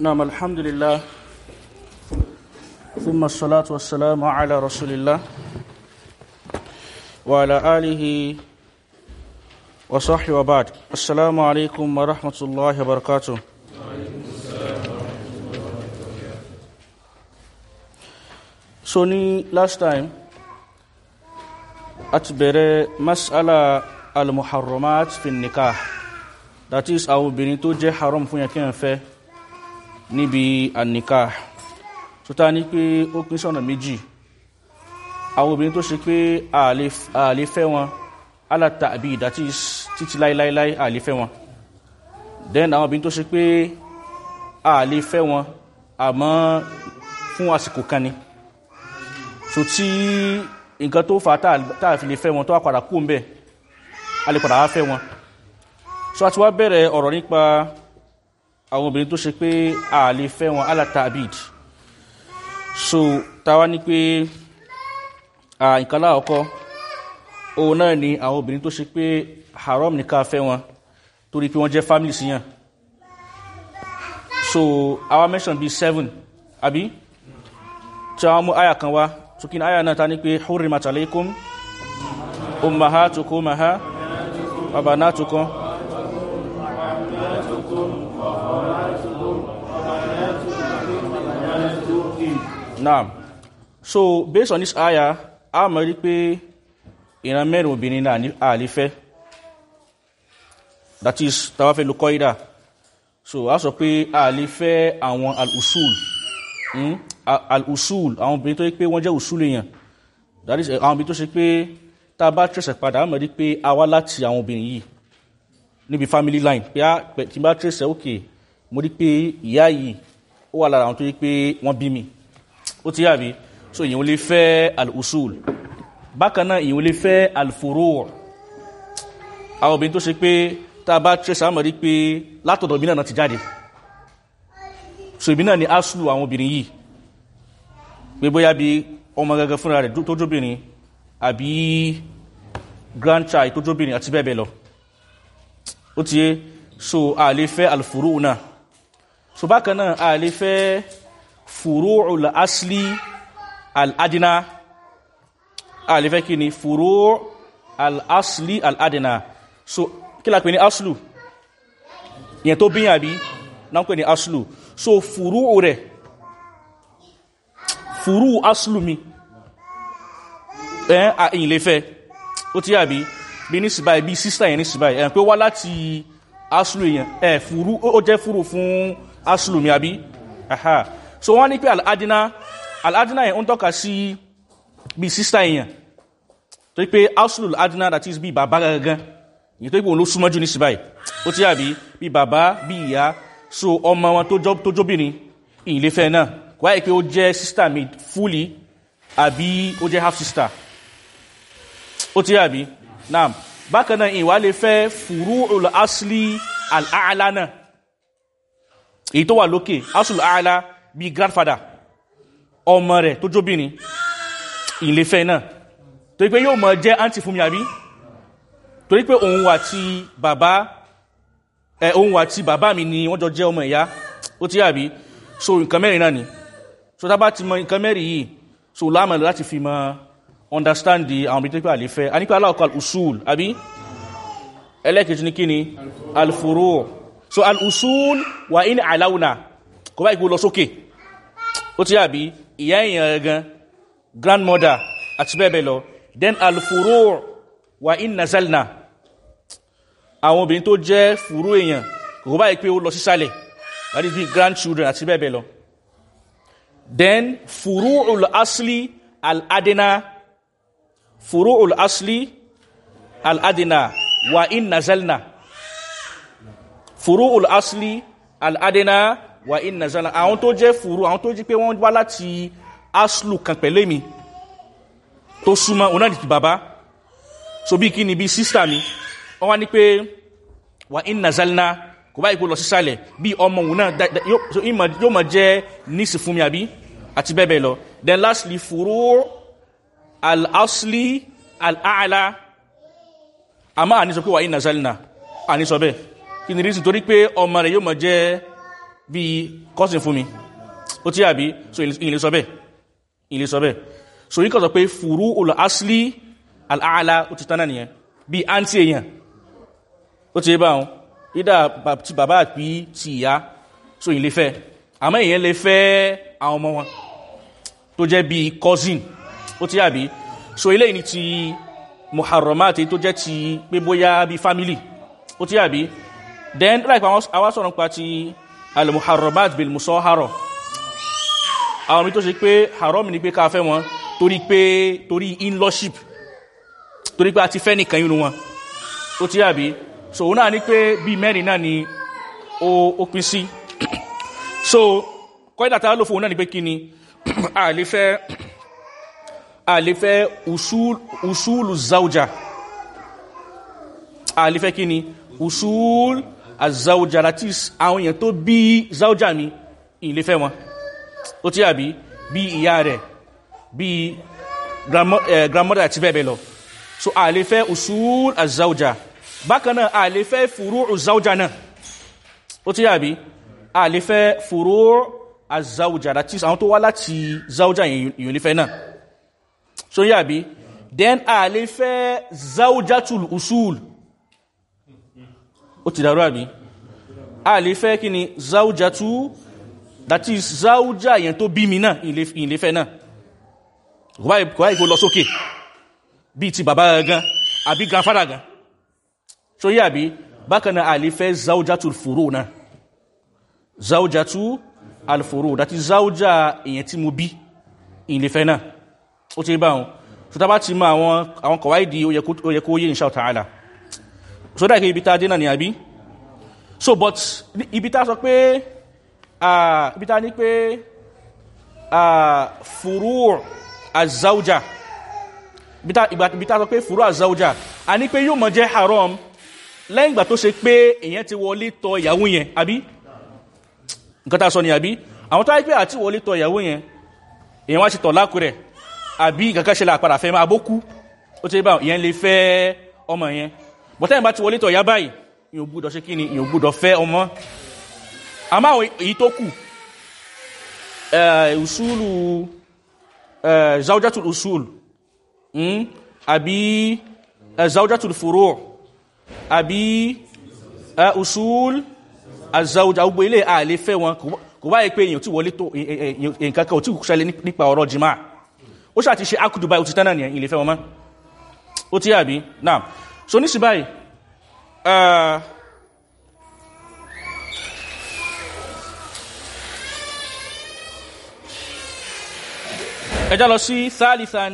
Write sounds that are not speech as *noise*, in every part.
نعم الحمد لله. ثم الصلاة والسلام على رسول الله وعلى آله وصحبه وبعد. السلام عليكم ورحمة الله وبركاته. سوني last time أتبرى مسألة المحرمات في النكاح that is أو بنتو جه حرام فين يكين فيه níbi an-nikah so ta ní pé ó pín sọ́nà méjì. Àwọn obìnrin tó ṣe pé a lè fẹ́ wọn ta'bid that is títí láíláíláí a lè fẹ́ wọn. Then àwọn obìnrin tó ṣe pé a lè fẹ́ wọn àmọ́ fún àsìkò kan ni. So tí nǹkan tó fà táà fi lè fẹ́ wọn tó wà padà kú ń bẹ̀ a lè padà wá fẹ́ wọn. So àti wá bẹ̀rẹ̀ ọ̀rọ̀ nípa àwọn obìnrin tó ṣe pé a lè fẹ́ wọn ala ta'bid. So táwa ní pé nǹkan láàkọ́ òun náà ni àwọn obìnrin tó ṣe pé haram ní ká fẹ́ wọn torí pé wọ́n jẹ́ family síyàn so our mention be seven àbí? Tí àwọn mú àyà kan wá tukin àyà náà ta ní pé hurrimat alaykum ummahatukum ha wa naam. So based on this aya a mọ̀ rí pé ìran mẹ́rin obìnrin náà àlífẹ́ that is tàwáfẹ́ ló kọ́ídà. So a sọ pé àlífẹ́ àwọn al-usul. Hmm? al-usul àwọn obìnrin tó yí pé wọ́n usul èèyàn. That is àwọn obìnrin tó ṣe pé tá a bá tẹ̀sẹ̀ padà a mọ̀ rí pé a wá láti àwọn family line. Pé a tí bá tẹ̀sẹ̀ òkè mo rí pé ìyá yìí ó wà lára àwọn ó ti yàbí so ìyẹn lè fẹ́ al-usul. Bákan náà ìyẹn lè fẹ́ al-furu' àwọn obìnrin tó ṣe pé tá a bá tẹ̀sẹ̀ a mọ̀ rí pé látọ̀dọ̀ mi náà ti jáde. So ìbí náà ni aslu àwọn obìnrin yìí. Pé bóyá bí ọmọ gẹ́gẹ́ fúnra rẹ̀ tó àbí grandchild tó àti bẹ́ẹ̀ bẹ́ẹ̀ lọ. Ó ti yé. So a lè fẹ́ alfuru náà. So bákan náà a lè fẹ́ furu al-asli al-adina a lè fẹ́ kí ni? Al-asli al-adina so kí la pè ní aslu? Ìyẹn tó bíyàn àbí? Náà ní aslu. So furu rẹ̀. Furu aslu mi. Ẹ̀ àyìn lè fẹ́. Ó tí àbí? Bí ní síbáyì bí sísítà yẹn ní síbáyì ẹ̀ pé wá láti aslu èyàn ẹ̀ furu ó jẹ́ furu fún aslu mi àbí? Aha so wọ́n ní pé al'adina al'adina yẹn ń tọ́ka sí bí sísítà èyàn tó pé aslu al'adina that is bí bàbá gangan. Yìí tó pé òun ló súnmọ́jú ní síbáyì ó tí àbí bí bàbá bí ìyá so ọmọ wọn tó jóbìnrin ìyìn lè fẹ́ náà. Wáyé pé ó jẹ́ sister mi fully àbí ó jẹ́ half sister. Ó ti àbí náà bákan náà ìwà lè fẹ́ furu'ul asli al'a'la náà. Èyí tó wà lókè asùl a'la bí grandfather ọmọ rẹ̀ tó jóbìnrin ìlẹ́fẹ́ náà. Torí pé yóò mọ̀ jẹ́ auntie fún mi àbí? Torí pé òun wà tí bàbá ẹ̀ òun wà tí bàbá mi ni wọ́n jọ jẹ́ ọmọ ìyá. Ó ti àbí? So nǹkan mẹ́rin náà ni. So tá bá ti mọ nǹkan mẹ́rin yìí so láàmà láti fi mọ understand the àwọn ibi tó pé àlefẹ́ a ní pé aláwọ̀kọ́ al-usul àbí? Ẹlẹ́kẹ̀ẹ́jì ní kíni al-furu' so al-usul wà ní àláwùnà kò bá ìgbó lọ sókè ó ti àbí ìyá èèyàn gan grandmother àti bẹ́ẹ̀ lọ. Then al-furu' wà ní nazalna àwọn obìnrin tó jẹ́ furu èèyàn kò bá ìpé ó lọ sísàlẹ̀ that is be grandchildren àti bẹ́ẹ̀ bẹ́ẹ̀ lọ. Then furu'ul asli al-adina. Furu'ul asli al-adina wa in nazalna furu'ul asli al-adina wa in nazalna àwọn tó jẹ́ furu àwọn tó jí pé wọ́n wá láti aslu kan pẹ̀lẹ́ mi tó súnmọ́ ọ̀nà ìdìtì bàbá. So bí kí ni bí sísítà mi wọ́n wá ní pé wa in nazalna kò báyìí kó lọ sísàlẹ̀ bí ọmọ òun náà yóò mọ̀ jẹ́ nísì fún mi àbí? Àti bẹ́ẹ̀ bẹ́ẹ̀ then lastly furu al-asli al-a'la. Àmọ́ àní sọ pé wà ní nazalina àní sọ bẹ́ẹ̀. Kí ni rísì torí pé ọmọ rẹ̀ yóò mọ̀ bí cousin fún mi. Ó tí àbí? So ìlè sọ bẹ́ẹ̀. Ìlè sọ bẹ́ẹ̀. So yíkọ̀ sọ pé furu ul asli al'ala ó ti tánà nìyẹn. Bí àǹtí èèyàn. Ó ti bá wọn. Ìdá ti bàbá àpí ti ìyá. So ìlè fẹ́. Àmọ́ èèyàn lè fẹ́ àwọn ọmọ wọn tó jẹ́ bí cousin. Ó ti àbí? So ilé ní ti muharramat tó jẹ́ ti pé bóyá bí family. Ó ti àbí? Then like àwọn sọ̀rọ̀ pa ti al-muharramat bil musahara àwọn mi tó ṣe pé haram ni pé ká fẹ́ wọn torí pé torí in-lawship torí pé a ti fẹ́ nìkan inú wọn. Ó ti àbí? So òun náà ní pé bí mẹ́rin náà ni ó pín sí. So kọ́ídà tá ló fún náà ni pé kí ni? A lè fẹ́ a lè fẹ́ usulu zauja a lè fẹ́ kí ni azauja láti àwọn èèyàn tó bí zauja mi ìlé fẹ́ wọn. Ó tí àbí bí ìyá rẹ̀ bí grandmother àti bẹ́ẹ̀ bẹ́ẹ̀ lọ. So a lè fẹ́ usul azauja bákan náà a lè fẹ́ furu zauja náà. Ó tí àbí a lè fẹ́ furu azauja láti àwọn tó wá láti zauja èèyàn lè fẹ́ náà. So yà bí then a lè fẹ́ zaujatul usul ó ti dàrú àbí a lè fẹ́ kí ni? Zaujatu that is zauja yẹn tó bí mi náà ìlé fẹ́ náà. Kò wáyé kó lọ sókè. Bí ti bàbá gan àbí grandfather gan. So yà bí bákan náà a lè fẹ́ zaujatul furu náà. Zaujatu alfuru that is zauja èyàn tí mo bí ìlé fẹ́ náà. Ó ti bá wọn so tá bá ti mọ àwọn àwọn kọ̀wá ìdí ó yẹ kó yé insha ta'ala so dáìkẹ́ ibi tá náà ni àbí? So but ibi tá sọ pé ibi tá ní pé furu azauja ibi tá sọ pé furu azauja a ní pé yóò mọ jẹ́ haram lẹ́yìn ìgbà tó ṣe pé èyàn ti wọlé tọ ìyàwó yẹn àbí? Nǹkan tá sọ ni àbí? Àwọn tó wáyé pé àti wọlé tọ ìyàwó yẹn èyàn wá ti tọ̀ lákùrẹ̀ àbí kankan ṣe láàpadà fẹ́ máa bókú. Ó ti bá ìyẹn lè fẹ́ ọmọ bọ̀tẹ́yìn bá ti wọlé tọ̀ yá báyìí ìyàn gbúdọ̀ ṣe kí ni ìyàn gbúdọ̀ fẹ́ ọmọ. Àmá àwọn èyí tó kù. Ìṣúlù zaujatul usul àbí zaujatul furu àbí usul azauja gbogbo ilé àlè fẹ́ wọn. Kò báyìí pé èyàn tí wọlé tó nǹkan kan ò tí ṣẹlẹ̀ nípa ọ̀rọ̀ jìmáà ó ṣáà ti ṣe akudu báyìí ó ti tánà nìyẹn ilé fẹ́ wọn mọ́. Ó tí àbí? Náà so ní sí báyìí ẹjá lọ sí thalithan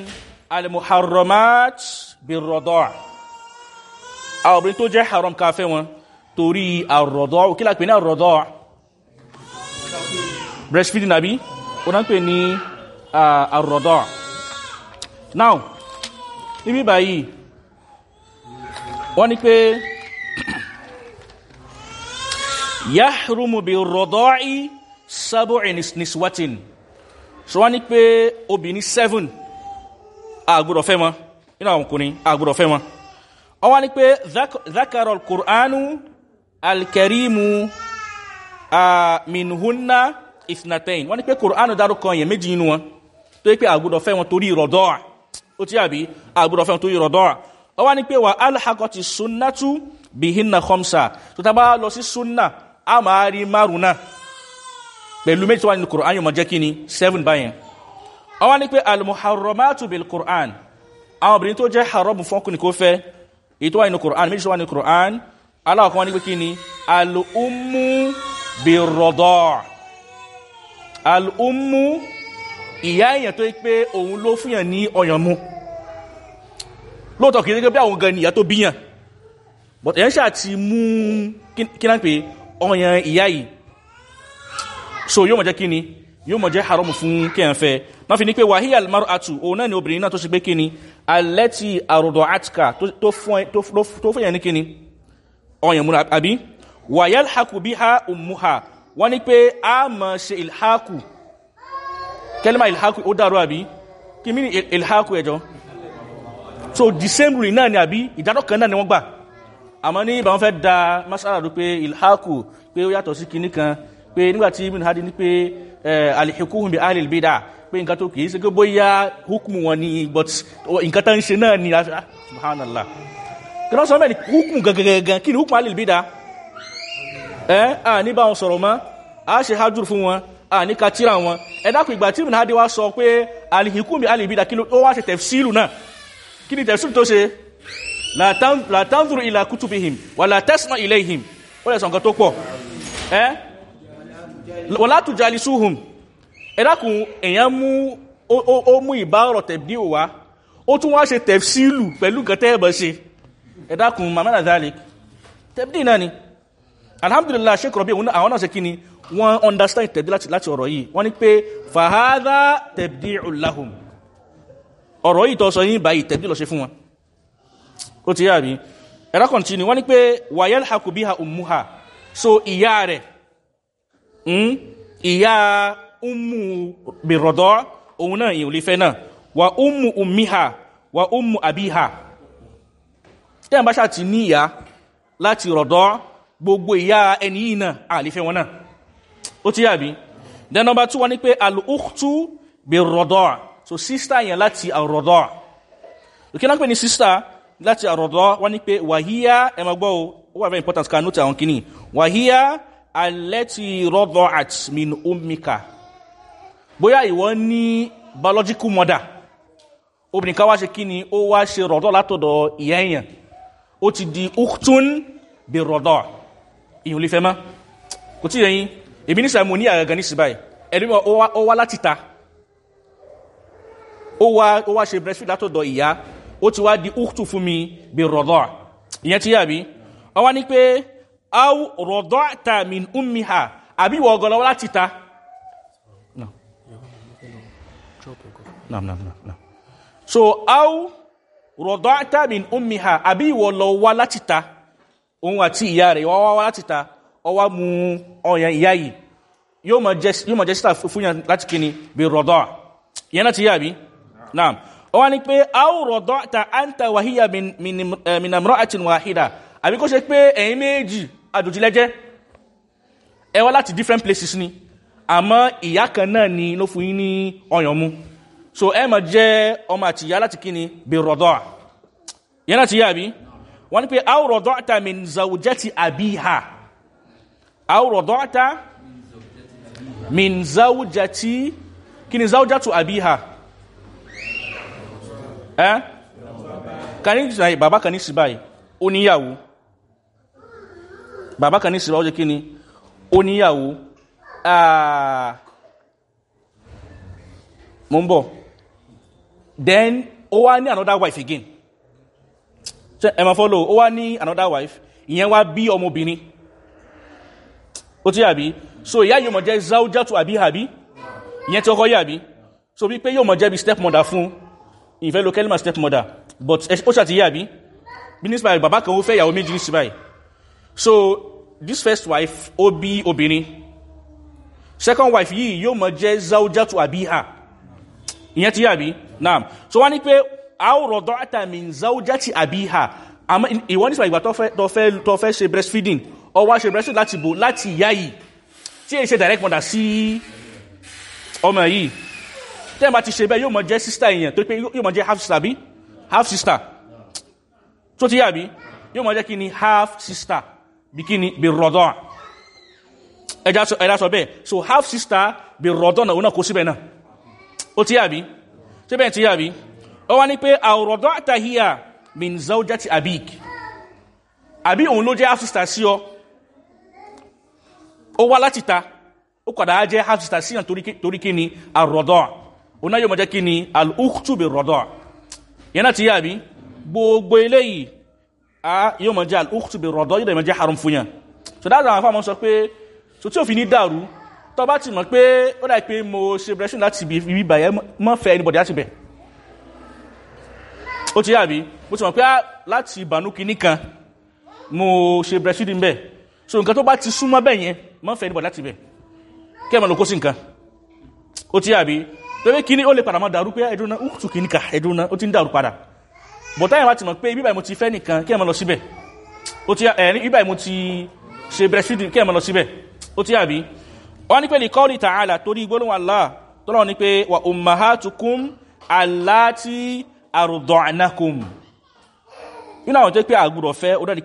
al-muharramat bir-radaa àwọn obìnrin tó jẹ́ haram ká fẹ́ wọn torí kí la pè ní ar-radaa breastfeeding àbí? Pè ní ar-radaa now níbí báyìí wọ́n ní pé yahrumu bir-radaa'i sab'i niswatin. So wọ́n ní pé obìnrin seven àgbùdọ̀ fẹ́ mọ́ nínú àwọn ọkùnrin àgbùdọ̀ fẹ́ mọ́ wọ́n wá ní pé dhakara al-qur'anu al-karimu minhunna ithnatain. Wọ́n ní pé qur'anu dárúkọ yẹn méjì nínú wọn. Tó yí pé àgbùdọ̀ fẹ́ wọn torí rọ̀dọ́à. Ó tí àbí àgbùdọ̀ fẹ́ wọn torí rọ̀dọ́à wọ́n wá ní pé wà alhaqati sunnatu bihinna khamsa. Tó tá bá lọ sí sunna a máa rí márùn náà. Pẹ̀lú méjì tó wà nínú Qur'an yóò mọ̀ jẹ́ kí ni? Seven báyẹn. Wọ́n wá ní pé al-muharramatu bil Qur'an àwọn obìnrin tó jẹ́ haram fún ọkùnrin kó fẹ́. Èyí tó wà nínú Qur'an méjì tó wà Qur'an. Aláwọ̀kan wọ́n ní pé kí ni? Al-ummu bir rada' al-ummu ìyá èèyàn tó pé òun ló fúnyàn ní ọyàn mu lóòtọ́ kìí gẹ́gẹ́ bí àwọn gan ni ìyá tó bíyàn but èyàn ṣáà ti mú kí náà pé ọyàn ìyá yìí. So yóò mọ̀ jẹ́ kí ni yóò mọ̀ jẹ́ haram fún kíyàn fẹ́. Náà fi ní pé wàhíyà almar'atu òun náà ni obìnrin náà tó ṣe pé kí ni alẹ́tì àrùdọ̀ àtìkà tó fẹ́yàn ní kí ni ọyàn múra àbí? Wàyálhàkù bí ha ummuha. Wọ́n ní pé a mọ̀ ṣe ilhaku kẹlẹ́mà ilhaku ó dáró àbí? Kí mí ni ilhaku ẹjọ́ so the same rule náà ni àbí? Ìdádọ́ kan náà ni wọ́n gbà. Àmọ́ ní ìbá wọn fẹ́ da masala rú pé ilhaku pé ó yàtọ̀ sí kinní kan pé nígbà tí ibn hadi ní pé alihikuhun bi alil bida pé nǹkan tó kìí ṣe pé bóyá hukumu wọn ni but nǹkan tó ń ṣe náà ni ah, subhanallah. Kí ló sọ mẹ́rin hukumu gangan kí ni hukumu alil ẹ́ à ní bá wọn sọ̀rọ̀ mọ́. A ṣe hajjúr fún wọn a ní ka wọn. Ẹ dákun ìgbà tí ibn hadi wá sọ pé alihikuhun bi alil kí ló wá ṣe tẹ̀fsílù náà kí ni tẹ̀fsílù tó ṣe? La tanzuru ila kutubihim wala tasma ilayhim. Ó lè sọ nǹkan tó pọ̀. Ẹ́? Wala tujalisuhum. Ẹ̀dàkùn èyàn mú ó mú ìbárọ̀ tẹ̀bí òwá ó tún wá ṣe tẹ̀fsílù pẹ̀lú tẹ́ẹ̀bọ̀ ṣe. Ẹ̀dàkùn mamman azalik tẹ̀bí náà ni. Alhamdulillah ṣe kọ̀rọ̀bí àwọn náà ṣe kí ni wọ́n understand tẹ̀bí láti ọ̀rọ̀ yìí. Wọ́n ni pé fahadha tẹ̀bí lahum ọ̀rọ̀ yìí tọ́ sọ yìí báyìí tẹ̀bí lọ ṣe fún wọn. Ó ti yáàbí ẹ̀rọ kọ̀ntínú wọ́n ní pé wàyẹ́l hakubiha umuha so ìyá rẹ̀ ìyá umu bìrọ̀dọ́ òun náà ìyìn olífẹ́ náà. Wà umu umiha wà umu abiha. Tẹ́ bá ṣàti ní ìyá láti rọ̀dọ́ gbogbo ìyá ẹni yìí náà àlífẹ́ wọn náà. Ó ti yáàbí then number two wọ́n ní pé al-ukhtu so sister yẹn láti àrọ̀dọ́ òkè náà pè ní sister láti àrọ̀dọ́ wọ́n ní pé wàhíyá ẹmọgbọ́ ó wà very important ká nótà àwọn kìíní. Wàhíyá alẹ́tì rọ́dọ̀ at min omika bóyá ìwọ ní biological mother. Obìnrin ká wá ṣe kí ni ó wá ṣe rọ̀dọ̀ látọ̀dọ̀ ìyá èèyàn. Ó ti di uktun bí rọ̀dọ̀. Ìhùn lè fẹ́ mọ́. Kò tí yẹn èmi ní sàmù àgàgà ní síbáyì ẹ̀rí ó wá láti ta ó wá ṣe breastfeed látọ̀dọ̀ ìyá ó ti wá di uktu fún mi bí rọ̀dọ̀. Ìyẹn ti yàbí wọ́n wá ní pé aw rọ̀dọ̀ ta min ummi ha àbí wọ̀ ọgọ́lọ́wọ́ láti ta? So aw rọ̀dọ̀ ta min ummi ha àbí wọ̀ lọ wá láti ta? Òun àti ìyá rẹ̀ wọ́n wá láti ta. Ọwá mú ọyàn ìyá yìí. Yóò mọ̀ jẹ́ síta láti kíni bí rọ̀dọ̀. Ìyẹn náà ti yàbí naam wọ́n ní pé áwùrọ̀dọ́ ta áńtà wàhíyà mìnàmọ́rọ̀ àti wàhídà àbí kó ṣe pé ẹ̀yin méjì àjòjìlẹ́jẹ́ ẹ wá láti different places ni. Àmọ́ ìyá kan náà ni ló fún yín ní ọyàn mú so ẹ mọ̀ jẹ́ ọmọ àti ìyá láti kí ni bí rọ̀dọ́. Yẹn náà ti yá àbí? Wọ́n ní pé áwùrọ̀dọ́ ta min zawjati àbíhà áwùrọ̀dọ́ ta min zawjati kí ni zawjatu àbíhà ẹ́ kàní ìsìnàyí bàbá kan ní sí báyìí ó níyàwó bàbá kan ní sí báyìí ó jẹ́ kí ni? Ó níyàwó mo ń bọ̀. Then ó wá ní another wife again. Ẹ ma follow? Ó wá ní another wife. Ìyẹn wá bí ọmọbìnrin. Ó tí àbí so ìyá yóò mọ̀ jẹ́ zaujatu àbí àbí? Ìyẹn tí ọkọ̀ yà bí? So bí pé yóò mọ̀ jẹ́ bí stepmother fún ìfẹ́ lo kelma stepmother but ó ṣàti yà bí bí ní sípàá bàbá kan ó fẹ́ ìyàwó méjì ní sípàá so this first wife ó bí obìnrin. Second wife yìí yóò mọ̀ jẹ́ zaujatu àbíhà ìyẹn ti yà bí naam. So wá ní pé àwòrán àtàmì zaujati àmọ́ ìwọ́n nípa ìgbà tó fẹ́ ṣe breastfeeding ọ wá ṣe breastfeeding láti bò láti ìyá yìí. Tí èyí ṣe direct mother sí ọmọ yìí tẹ́ bá ti ṣe bẹ́ yóò mọ̀ jẹ́ sister èèyàn tó pé yóò mọ̀ jẹ́ half sister bí half sister. Tó ti yà bí yóò mọ̀ jẹ́ kí ni? Half sister. Bí kí ni? Bí rọ̀dọ̀. Ẹ̀dá sọ bẹ́ẹ̀. So half sister bí rọ̀dọ̀ náà náà kó síbẹ̀ náà. Ó ti yà bí ṣé bẹ́ẹ̀ ti yà bí ó wá ní pé àwòrọ̀dọ̀ àtàhíyà min zaujati abik. Àbí òun ló jẹ́ half sister sí ọ? Ó wá láti ta ó kọ̀dá jẹ́ half sister sí yàn torí kí ni? Àrọ̀dọ̀ ọ̀nà yóò mọ̀ jẹ́ kí ni? Al-ukhtu bi rọ̀dọ̀ yẹn náà ti yà bí gbogbo eléyìí a yóò mọ̀ jẹ́ al-ukhtu bi rọ̀dọ̀ yóò mọ̀ jẹ́ haram fún yàn. So dáadáa àwọn afáàmọ́ sọ pé so tí ò fi ní dàrú tó bá ti mọ̀ pé ó dà pé mo ṣe breastfeeding láti ibi bàyẹ́ mọ́ fẹ́ anybody láti bẹ̀. Ó ti yà bí mo ti mọ̀ pé láti ìbànú kìíní kan mo ṣe breastfeeding bẹ̀ so nǹkan tó bá ti súnmọ́ bẹ̀ yẹn mọ́ fẹ́ anybody láti bẹ̀. Kẹ́ mọ̀ lókó sí nǹkan. Ó ti bí torí kíní ó lè padà máa dàrú pé ẹdúnná úkùtù kíní ká ẹdúnná ó ti ń dàrú padà. Bọ̀tá ìwà ti mọ̀ pé ibíbà mo ti fẹ́ nìkan kí ẹ máa lọ síbẹ̀. Ó ti ẹ̀rí ibíbà mo ti ṣe breastfeeding kí ẹ lọ síbẹ̀. Ó ti àbí? Wọ́n ní pé lè kọ́ọ̀lì tààlà torí gbólóhùn allah tọ́lọ́ ní pé wà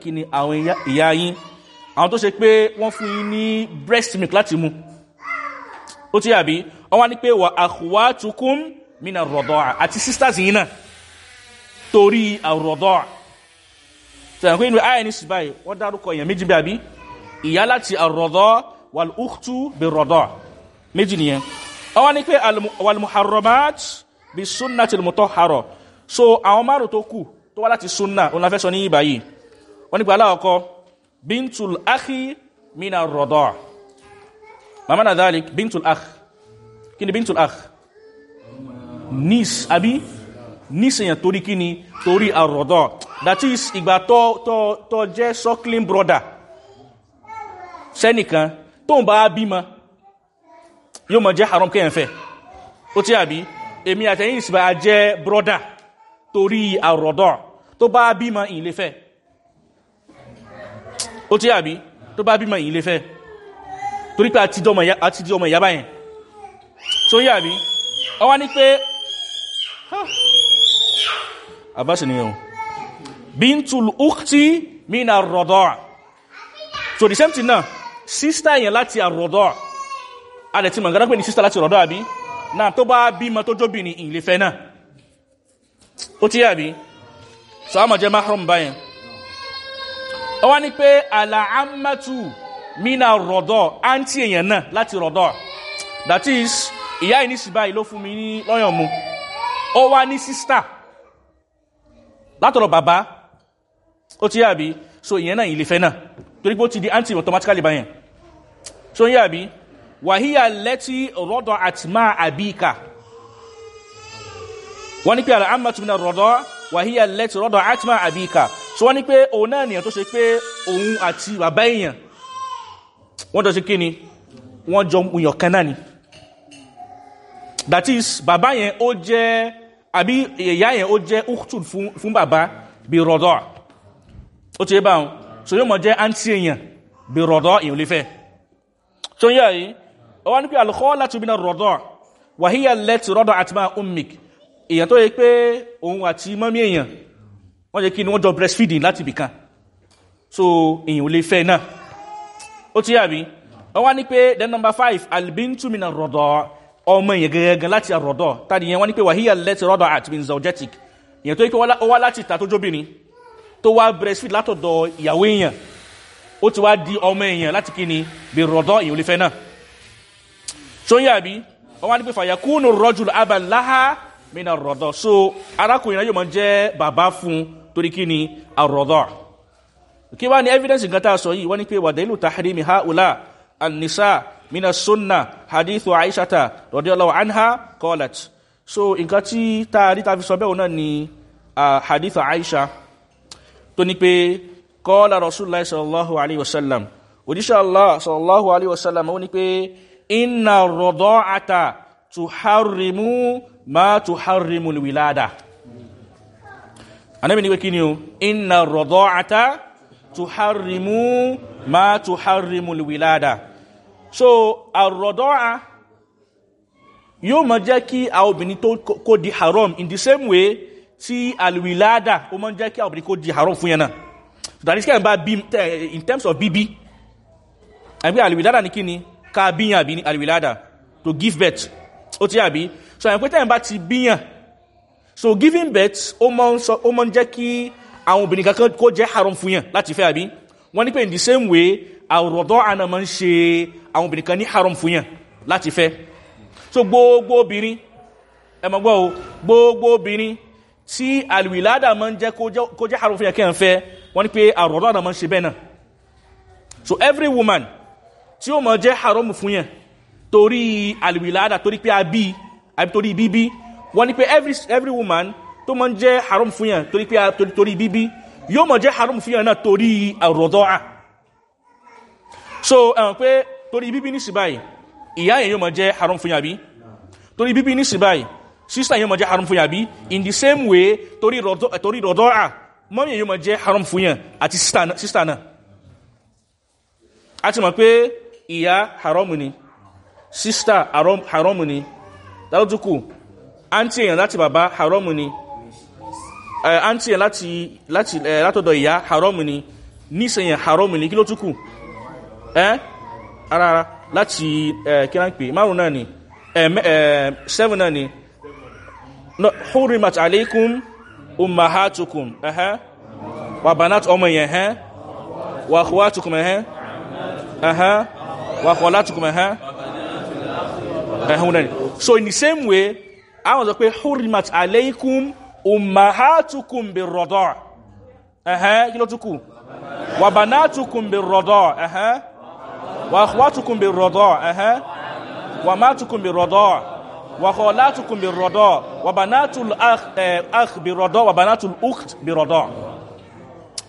kí ní láti wọ́n ní pé wà akhwatukum mina rọ̀dọ̀ àti sisters yín náà torí àrọ̀dọ̀ sẹ̀yìn pé inú ayé ní síbáyì wọ́n dárúkọ èèyàn méjì bí àbí? Ìyá láti àrọ̀dọ̀ wàlúùtù bí rọ̀dọ̀ méjì nìyẹn. Wọ́n ní pé wàlmuharramat bí sunna ti mutọ́ harọ̀ so àwọn márùn tó kù tó wá láti sunna òun la fẹ́ sọ ní ibà yìí. Wọ́n ní pé aláwọ̀kọ́ bintul akhi mina rọ̀dọ̀ mama na dhalik bintul akh kí ni bintul akh? Nis àbí? Nis èèyàn torí kí ni? Torí àrọ̀dọ̀ that is ìgbà tó tó tó jẹ́ suckling brother. Sẹ́nìkan tó ń bá bímọ yóò mọ̀ jẹ́ haram kéèyàn fẹ́. Ó tí àbí? Èmi àtẹ̀yìn ìsìnbà jẹ́ brother torí àrọ̀dọ̀ tó bá bímọ ìlé fẹ́. Ó tí àbí? Tó bá bímọ ìlé fẹ́. Torí pé àti ọmọ ìyá báyẹn tó yà bí ọwá ní pé àbáṣe ni yẹn bíntul ukti mina rọ̀dọ̀ so the same thing náà sísítà yẹn láti àrọ̀dọ̀ adẹ̀ tí mọ̀ gánà pé ní sísítà láti rọ̀dọ̀ àbí? Náà tó bá bímọ tó jóbi ní ìlẹ́fẹ́ náà. Ó tí yà bí so a mọ̀ jẹ́ mahrum báyẹn. Ọwá ní pé àlàámàtù mina rọ̀dọ̀ àǹtí èèyàn náà láti rọ̀dọ̀ that is ìyá yìí ní sí báyìí ló fún mi ní lọ́yàn mu. Ó wá ní sísítà látọ̀rọ̀ bàbá ó ti yàbí so ìyẹn náà ìlẹ́fẹ́ náà. Torí pé ó ti di anti automatically báyẹn. So yàbí wàhíyà lẹ́tí rọ́dọ̀ àti máa àbíkà wọ́n ní pé àlà àmàtúmínà rọ̀dọ̀ wàhíyà lẹ́tí rọ́dọ̀ àti máa àbíkà so wọ́n ní pé òun náà nìyàn tó ṣe pé òun àti bàbá èèyàn. Wọ́n jọ ṣe kí ni? Wọ́n jọ muyàn kan náà ni that is bàbá yẹn ó jẹ́ àbí ìyá yẹn ó jẹ́ uktud fún, fún bàbá bí rọ̀dọ̀. Ó ti yé báwọn so yóò mọ̀ jẹ́ àǹtí èèyàn bí rọ̀dọ̀ èèyàn lè fẹ́. Tó ń yà yìí ọwọ́ ní pé alùkọ́ láti bí rọ̀dọ̀ wàhíyà lẹ́tì rọ̀dọ̀ àti máa ummik. Èèyàn tó yẹ pé òun àti mọ́mí èèyàn wọ́n jẹ́ kí ni wọ́n jọ breastfeeding láti bìkan so èèyàn lè fẹ́ náà. Ó ti yà bí ọwọ́ ní pé then number five albintu mi na rọ̀dọ̀ ọmọ èèyàn gẹ́gẹ́ láti àrọ̀dọ̀ tàbí yẹn? Wọ́n ní pé wàhíyà lẹ́tì rọ́dọ̀ àti bin zaujetic èèyàn tó yí pé ó wá láti ìta tó jóbìnrin tó wá breastfeed látọ̀dọ̀ ìyàwó èèyàn ó ti wá di ọmọ èèyàn láti kí ni bí rọ̀dọ̀ èèyàn olífẹ́ náà. Tó ń yàbí wọ́n wá ní pé fàyàkúnù rọ́jù abaláha mina rọ̀dọ̀ so arákùnrin náà yóò mọ jẹ́ bàbá fún torí kí ni àrọ̀dọ̀ kí wá ní evidence nǹkan tá a sọ yìí? Wọ́n ní pé wàdẹ́lù tahrimi ha ula an-nisa min as-sunna hadithu aishata radiyallahu anha qalat. So nǹkan tí rí tá fi sọ bẹ́ẹ̀ náà ni hadithu aisha tó ní pé qala rasulullah sallallahu alaihi wasallam òjíṣẹ́ allah sallallahu alaihi wasallam ó ní pé inna rada'ata tuharrimu ma tuharrimu alwilada. Anabi ní pé kíni o? Inna rada'ata tuharrimu ma tuharrimu alwilada so àrọ̀dọ́à yóò mọ̀ jẹ́ kí àwọn obìnrin tó kó di haram. In the same way tí alwilada ó mọ̀ jẹ́ kí àwọn obìnrin kó di haram fún yẹn náà. So that is kí bá bí in terms of bíbí. Àbí alwilada ní kí ni? Ká bíyàn àbí alwilada to give birth. Ó ti àbí so àyàn pé tẹ́yìn bá ti bíyàn so giving birth ó mọ̀ jẹ́ kí àwọn obìnrin kankan kó jẹ́ haram fún yẹn láti fẹ́ àbí wọ́n ní pé in the same way àrọ̀dọ́ àna máa ń ṣe àwọn obìnrin kan ní haram fún yàn láti fẹ́. So gbogbo obìnrin ẹmọ gbọ́ o gbogbo obìnrin tí alwilada máa ń jẹ́ kó jẹ́ haram fún yàn kẹ́yàn fẹ́ wọ́n ní pé àrọ̀dọ́ àna máa ń ṣe bẹ́ẹ̀ náà. So every woman tí ó máa jẹ́ haram fún yàn torí alwilada torí pé a bí àbí torí bíbí wọ́n ní pé every, every woman tó máa ń jẹ́ haram fún yàn torí pé torí bíbí yóò máa jẹ́ haram fún yàn náà torí àrọ̀dọ́ à so ẹ̀wọ̀n pé torí bíbí ní sí báyìí ìyá yẹn yóò mọ̀ jẹ́ haram fún yàbí torí bíbí ní sí báyìí sísà yóò mọ̀ jẹ́ haram fún yàbí in the same way torí rọ̀dọ́ à mọ́mí yóò mọ̀ jẹ́ haram fún yàn àti sísà náà a ti mọ̀ pé ìyá haram ni sísítà haramu ni. Lálótúkù àǹtí èèyàn láti bàbá haramu ni àǹtí èèyàn láti láti látọ̀dọ̀ ìyá haramu ni. Nísìnyàn haramu ni. Kí ló túkù ẹ́ ara ara. Láti kí náà pè? Márùn náà ni. Seven náà ni. Hurimat aleikum ummahatukum. Ẹ̀hẹ́. Wa banat ọmọ yẹn ẹ̀hẹ́. Wa akhwatukum ẹ̀hẹ́. Ẹ̀hẹ́. Wa akhwalatukum ẹ̀hẹ́. Ni. So in the same way àwọn sọ pé hurimat aleikum ummahatukum bi rọ̀dọ̀ ẹ̀hẹ́ kí ló túkù wa banatukum bi rọ̀dọ̀ ẹ̀hẹ́ wa akhwatukum bi rọ̀dọ̀ ẹ̀hẹ́ wa matukum bi rọ̀dọ̀ wa khalatukum bi rọ̀dọ̀ wa banatul akh bi rọ̀dọ̀ wa banatul ukht bi rọ̀dọ̀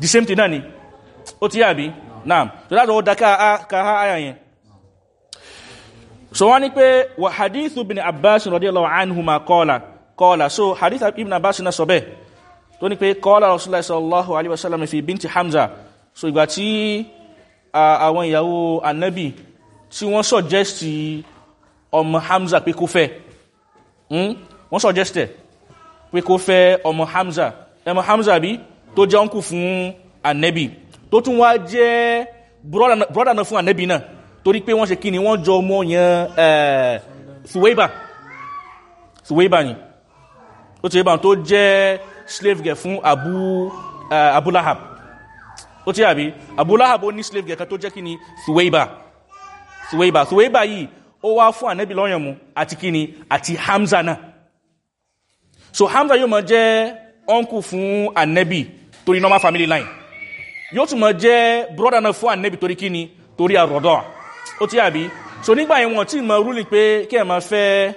the same thing náà ni ó ti yàbí náà tó dájọ́ ó dáká ká ha yẹn. So wọ́n ní wa hadithu bin abbas radiyallahu anhu ma qala qala so hadith ibn abbas na sọ bẹ́ẹ̀. Tó ní pé qala rasulullah sallallahu wasallam fi binti hamza. So ìgbà tí àwọn ìyàwó annabi tí wọ́n suggest ọmọ hamza pé kó fẹ́. Wọ́n suggest pé kó fẹ́ ọmọ hamza. Ẹmọ hamza bí tó jẹ́ ọkù fún annabi tó tún wá jẹ́ brother náà fún annabi náà. Torí pé wọ́n ṣe kí ni wọ́n jọ mọ́ yẹn suwaiba. Suwaiba ni ó ti yẹ́bà tó jẹ́ slave girl fún abu abulahab ó ti yàbí abulahab ó ní slave girl kan tó jẹ́ kí ni? Suwaiba. Suwaiba. Suwaiba yìí ó wá fún ànẹ́bì lọ́yàn mu àti kí ni? Àti hamza náà. So hamza yóò mọ̀ jẹ́ uncle fún ànẹ́bì torí normal family line. Yóò tún mọ̀ jẹ́ brother náà fún ànẹ́bì torí kí ni? Torí àrọ̀dọ̀ ó ti àbí? So nígbà yẹn wọn tí mọ rúlì pé kí ẹ máa fẹ́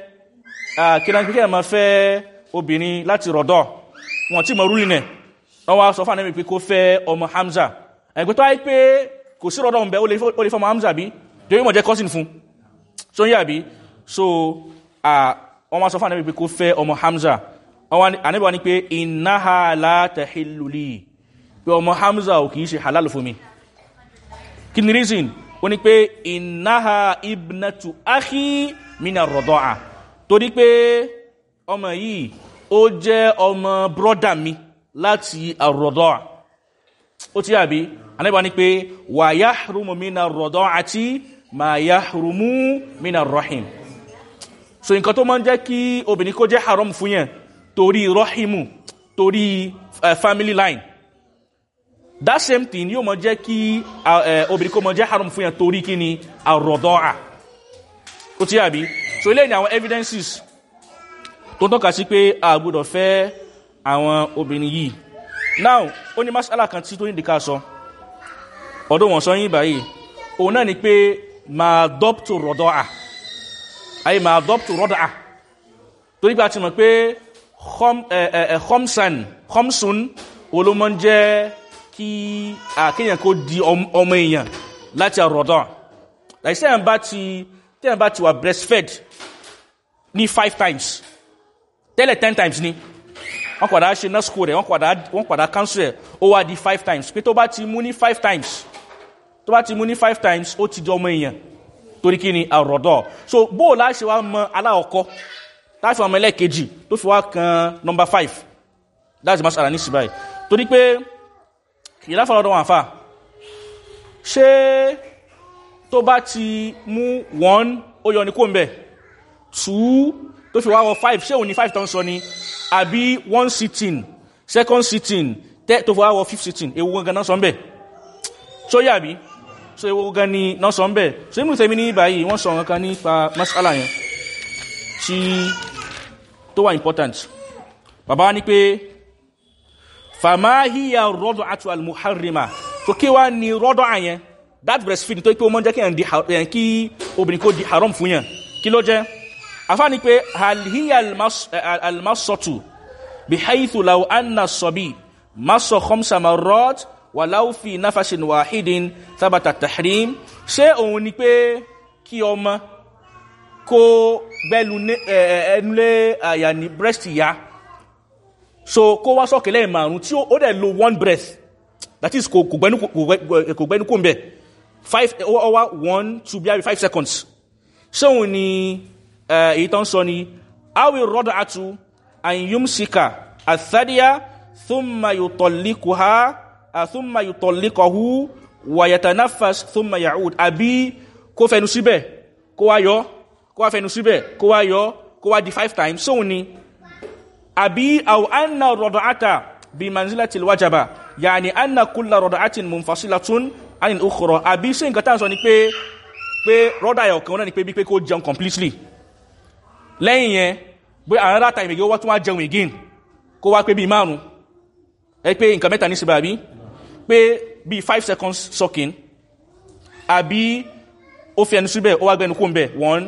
kíra kí ẹ máa fẹ́ obìnrin láti rọ̀dọ̀ wọn tí mọ rúlì nẹ̀. Wọ́n wá sọ fún ànẹ́bì pé kó fẹ́ ọmọ hamza. Ẹgbẹ́ tó wáyé pé kò sí rọ̀dọ̀ ọ̀bẹ ó lè fọmọ hamza bí? Torí mọ̀ jẹ́ cousin fún so ń yàbí so wọ́n wá sọ fún ànẹ́bì pé kó fẹ́ ọmọ hamza. Ànẹ́bì wa ní pé innaha la tahilluli pé ọmọ hamza ò kìí ṣe halal fún mi. Kí ni reason? Ó ní pé ìnáha ibnatu áhí mina rọ̀dọ́à torí pé ọmọ yìí ó jẹ́ ọmọ brọ́dà mi láti àrọ̀dọ́à ó ti àbí? Anábà ní pé wà yáhùrùmù mina rọ̀dọ́ àti ma yáhùrùmù mina rọ̀hìm so nǹkan tó máa ń jẹ́ kí obìnrin kó jẹ́ haram fún yẹn torí rọ́hìmù torí uh, family line. That same thing yóò mọ jẹ́ kí obìnrin kó mọ jẹ́ haram fún yẹn torí kí ni? Àrọ̀dọ́à ó tí àbí? So ilé ni àwọn evidences tó tọ́ka sí pé a gbọ́dọ̀ fẹ́ àwọn obìnrin yìí. Now ó ní masala kan tí tó ní ìdíkà sọ. Ọdún wọn sọ yín báyìí. Òun náà ni pé ma adopt rọ̀dọ́à ayé ma adopt rọ̀dọ́à torí pé a ti mọ̀ pé homsan homsun olómọ jẹ́ kí àkíyàn kó di ọmọ èèyàn láti àrọ̀dọ̀ láìsí ẹ̀yàn bá ti tẹ́yàn bá ti wà breastfed ní five times tẹ́lẹ̀ ten times ní wọ́n padà ṣe nurse school rẹ̀ wọ́n padà cancel ẹ̀ ó wá di five times. Pé tó bá ti mú ní five times tó bá ti mú ní five times ó ti di ọmọ èèyàn. Torí kí ni? Àrọ̀dọ̀ so bó láṣẹ wa mọ aláọkọ láti ọmọ ẹlẹ́ẹ̀kejì tó fi wá kan number five. That's the masala ní síbáyì torí pé ìlàfà lọ́dọ̀ wọn àfà. Ṣé tó bá ti mú one ó yọ ní kó ń bẹ̀ two tó fi wá wọ five ṣé òun ní five tó ń sọ ni? Àbí one sitting second sitting tẹ́ tó fi wá wọ fifth sitting ewu gangan náà sọ ń bẹ̀. Ṣó yà bí so ewu gangan ni náà sọ ń bẹ̀? So inú tẹ̀mí ní báyìí wọ́n sọ nǹkan nípa masala yẹn tí tó wà important. Bàbá ní pé fàmáhíyà rọ́dọ̀ àtù almuharrima. Tó kí wá ní rọ́dọ̀ àyẹn that breastfeeding tó pé o mọ́ jẹ́ kí obìnrin kó di haram fún yẹn kí ló jẹ́ afá ni pé halhiya almasotu bí haithu lau anna sobi maso khamsa marot wà láwùfí náfàṣin wàhídin sábàtà tahrim ṣé òun ni pé kí ọmọ kó bẹ́lu ẹnulé àyà breast ya so kó wá sọ́kẹ̀ lẹ́yìn márùn tí ó dẹ̀ lo one breath. That is kò gbẹ́nu kò ń bẹ̀ five ọwá one two bí i five seconds. Ṣóhun ni èyí tó ń sọ ni awi rọ́dọ̀ àtú àyùmsíkà àthádíyà thumma yutallikahu wàyàtànáfàs thumma yaud. Àbí kó fẹnu síbẹ̀ kó wá yọ kó wá fẹnu síbẹ̀ kó wá yọ kó wá di five times. Ṣóhun ni? Àbí àwọn anna rọ́dọ̀ àtà bí manzilatil wajaba yàní anna kulla rọ́dọ̀ àtin munfasilatun anil ukhra. Àbí ṣé nǹkan tá à sọ ni pé pé rọ́dà ẹ̀ ọ̀kan náà ni pé bí pé kó jẹun completely lẹ́yìn yẹn bí ará time again wá tún wá jẹun again. Kó wá pé bíi márùn ẹ pé nǹkan mẹ́ta ní síbẹ̀ àbí? Pé bíi five seconds sucking. Àbí ó fi ẹnu síbẹ̀ ó wá gbẹnu kó ń one.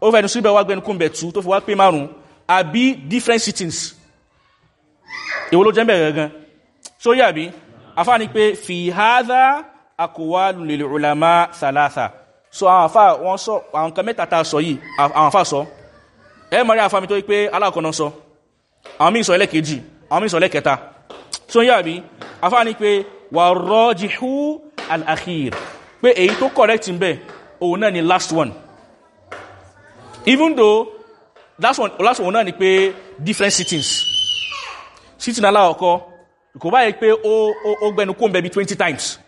Ó fi ẹnu síbẹ̀ ó wá gbẹnu kó ń two. Tó fi wá pé márùn àbí different sittings. Èwo ló jẹ́ bẹ̀rẹ̀ gangan? So yà bí afáàní pé fi hadha aqwalun lil ulama thalatha. So àwọn àfà wọn sọ àwọn kan mẹ́ta tá sọ yìí àwọn àfà sọ ẹ mọ̀ rí àfàmì tó yí pé alákọ̀ọ́nà sọ àwọn míì sọ ẹlẹ́kejì àwọn míì sọ ẹlẹ́kẹta so yà bí àfà ní pé wà rọ́jìhú al-akhir pé èyí tó correct ń bẹ̀ òun náà ni last one. Even though last one last one náà ni pé different sittings. Sitting aláwọ̀kọ́ kò báyìí pé ó gbẹnu kó ń bẹ̀ bí twenty times.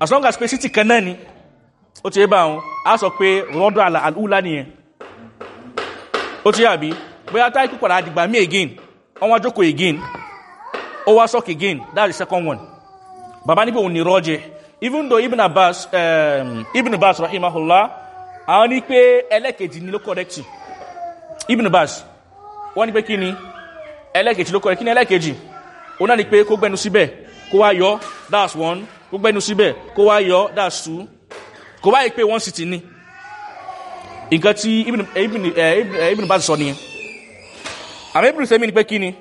As long as pé sitting kan náà ni ó ti bá wọn a sọ pé rọ́dọ̀ àlúlá nìyẹn ó ti yàbí bóyá táì pípọ̀ láti gbà mí again wọ́n wá jókòó again ó wá sọ́k again that's the second one. Bàbá níbi òun ni rọ́jẹ even though ibn abbas um, ibn abbas rahimahullah àwọn ní pé ẹlẹ́kejì ni ló correct. Ibn abbas wọ́n ní pé kí ni? Ẹlẹ́kejì correct. Kí ni ẹlẹ́kejì òun náà ni pé kó gbẹnu síbẹ̀ kó wá that's one. Kó gbẹnu síbẹ̀ kó wá yọ that's two. Báyìí pé wọ́n sì ti ní nǹkan tí ibn bá sọ nìyẹn. Àmì ibn sẹ́mi ni pé kí ni?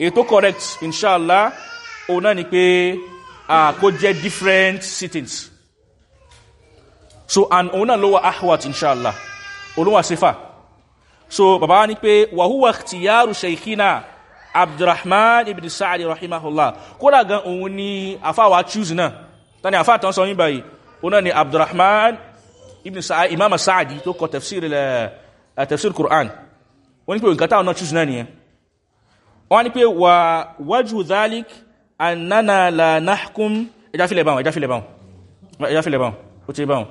Ètò correct inshallah òun náà ni pé kó jẹ́ different sittings. So and òun náà ló wà ahwat inshallah. Olúwa sífà so bàbá ni pé wàhúwà tìyàrù sheikhina abdulrahman ibn sa'adi rahimahullah. Kódà gan òun ni àfáwà choose náà. Tani àfáà tán sọ yín báyìí? Ona ni abdulrahman ibn sa'ad imam sa'adi tó kọ tafsir ilẹ̀ tafsir quran. Wọ́n ní pé nǹkan táwọn náà choose náà nìyẹn. Wọ́n ní pé wà wájú dhalik annana la nahkum. Ẹjá filẹ̀ báwọn ẹjá filẹ̀ báwọn ẹjá filẹ̀ báwọn ó ti báwọn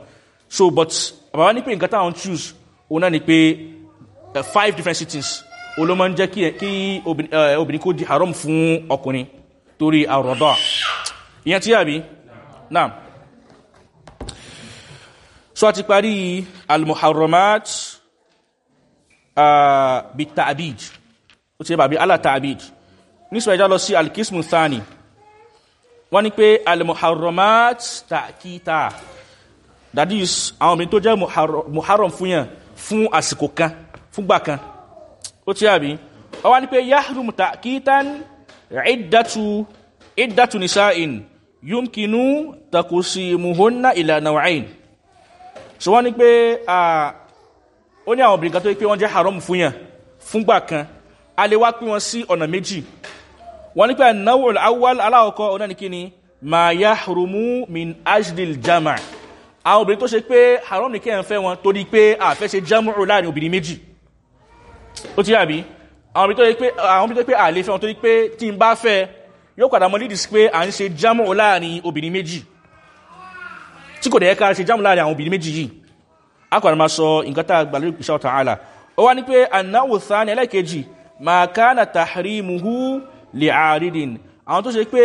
so but àbáwá ní pé nǹkan táwọn choose òun náà ni pé five different sittings olómọ ń jẹ́ kí obìnrin kó di haram fún ọkùnrin torí àrọ̀dọ́ ìyẹn tí yàbí náà so a ti parí al-muharramat uh, bi ta'abid o ti bàbí ala ta'abid nísìnyí ẹjá lọ sí al-kismu thani. Wọ́n ní pé al-muharramat ta'kita. That is àwọn obìnrin tó jẹ́ muharram fún yàn fún àsìkò kan fúngbà kan. Ó ti àbí wọ́n ní pé yahrum ta'kitan iddatu iddatu nisa'in yumkinu takusimuhunna ila naw'ain so wọ́n ní pé ó ní àwọn obìnrin kan tó yí pé wọ́n jẹ́ haram fún yàn fúngbà kan. A lè wá pín wọn sí ọ̀nà méjì. Wọ́n ní pé náwó aláwọ̀kọ́ ọ̀nà ní kíni ma min ajdil jama. Àwọn obìnrin tó ṣe pé haram ní kẹ́yàn fẹ́ wọn torí pé àfẹ́ ṣe jamu láàárín obìnrin méjì. Ó ti yàbí àwọn obìnrin tó pé àlè fẹ́ wọn torí pé tí n bá fẹ́ yóò padà mọ́ lídìí sí pé à ń ṣe jamu láàárín obìnrin méjì tí kò dẹ̀ ká ṣe jámù láàárín àwọn obìnrin méjì yìí akọ̀rọ̀ ma sọ nǹkan tá gbà lórí ìṣẹ́ ọ̀tà àlà ó wá ní pé anáwò sáni ẹlẹ́kejì ma ká na tahrimuhu lè àrídìn àwọn tó ṣe pé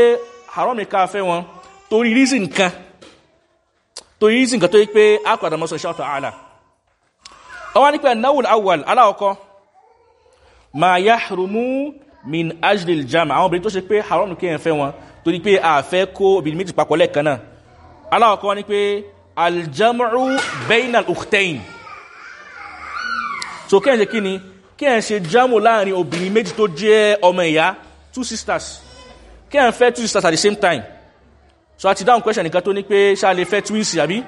haram ní ká fẹ́ wọn torí rízì nǹkan torí rízì nǹkan tó yí pé akọ̀rọ̀ ma sọ ìṣẹ́ ọ̀tà àlà ó wá ní pé anáwò awwal aláwọ̀kọ́ ma yahrumu min ajlil jama àwọn obìnrin tó ṣe pé haram fẹ́ wọn torí pé àfẹ́ kó obìnrin méjì papọ̀ lẹ́ẹ̀kan náà aláwọ̀kọ́ ni pé aljamu bainal ukhtain so kí ẹ̀ ṣe kí ni kí ẹ̀ ṣe jamu láàárín obìnrin méjì tó jẹ́ ọmọ ìyá two sisters. Kí ẹ̀ fẹ́ two sisters at the same time. So a ti dáhùn question nìkan tó ní pé ṣá lè fẹ́ twins àbí?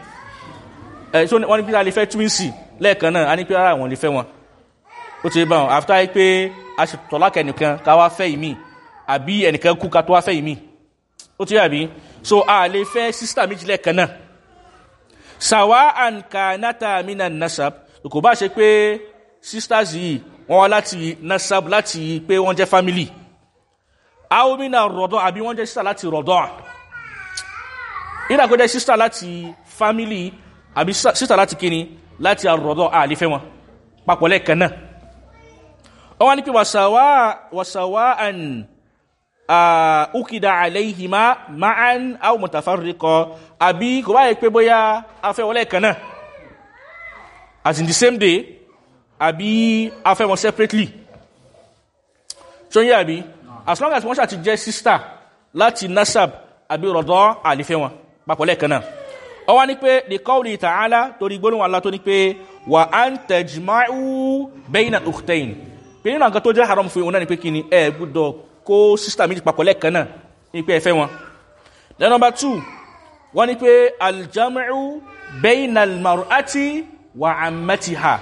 Ẹ̀ so wọ́n ní pé ṣá lè fẹ́ twins lẹ́ẹ̀kan náà. A ní pé ara wọn lè fẹ́ wọn. Ó ti bá wọn. After pé a ṣe tọ́lákẹ́ nìkan ká wá fẹ́ ìmí àbí ẹnìkan kú ká tó wá fẹ́ ìmí ó ti yàbí so a lè fẹ́ sísítà méjì lẹ́ẹ̀kan náà. Sàwá àn kanata mina nasab. Kò bá ṣe pé sisters yìí wọ́n wá láti nasab láti pé wọ́n jẹ́ family. Aomina rọ̀dọ̀ àbí wọ́n jẹ́ sister láti rọ̀dọ̀ ìdàkọ́ jẹ́ sister láti family àbí sister láti kíni? Láti rọ̀dọ̀ àlefẹ́ wọn. Papọ̀ lẹ́ẹ̀kan náà. Wọ́n wá ní pé wàsàwà àn ukida alayhima ma'an aw mutafarriqa àbí kò báyìí pé bóyá afẹ́wọlẹ́ kan náà. As in the same day àbí afẹ́wọn separately. So yí àbí? As long as wọ́n ṣàti jẹ́ sister láti nasab àbí rọ̀dọ́ àlefẹ́ wọn papọ̀ lẹ́ẹ̀kan náà. Ọ wá ní pé the the ta'ala torí gbóhùn Allah tó ní pé ń tẹ̀jìmáú bẹ́yìn náà òkútẹ́yìn pé nínú àgbà tó jẹ́ haram fún ìwọ̀n ni pé kí ni? Ẹ kó sister méjì papọ̀ lẹ́ẹ̀kan náà ní pé ẹ fẹ́ wọn. Then number two wọ́n ní pé aljamiu bẹ́yìn almarati wà àmàtìhà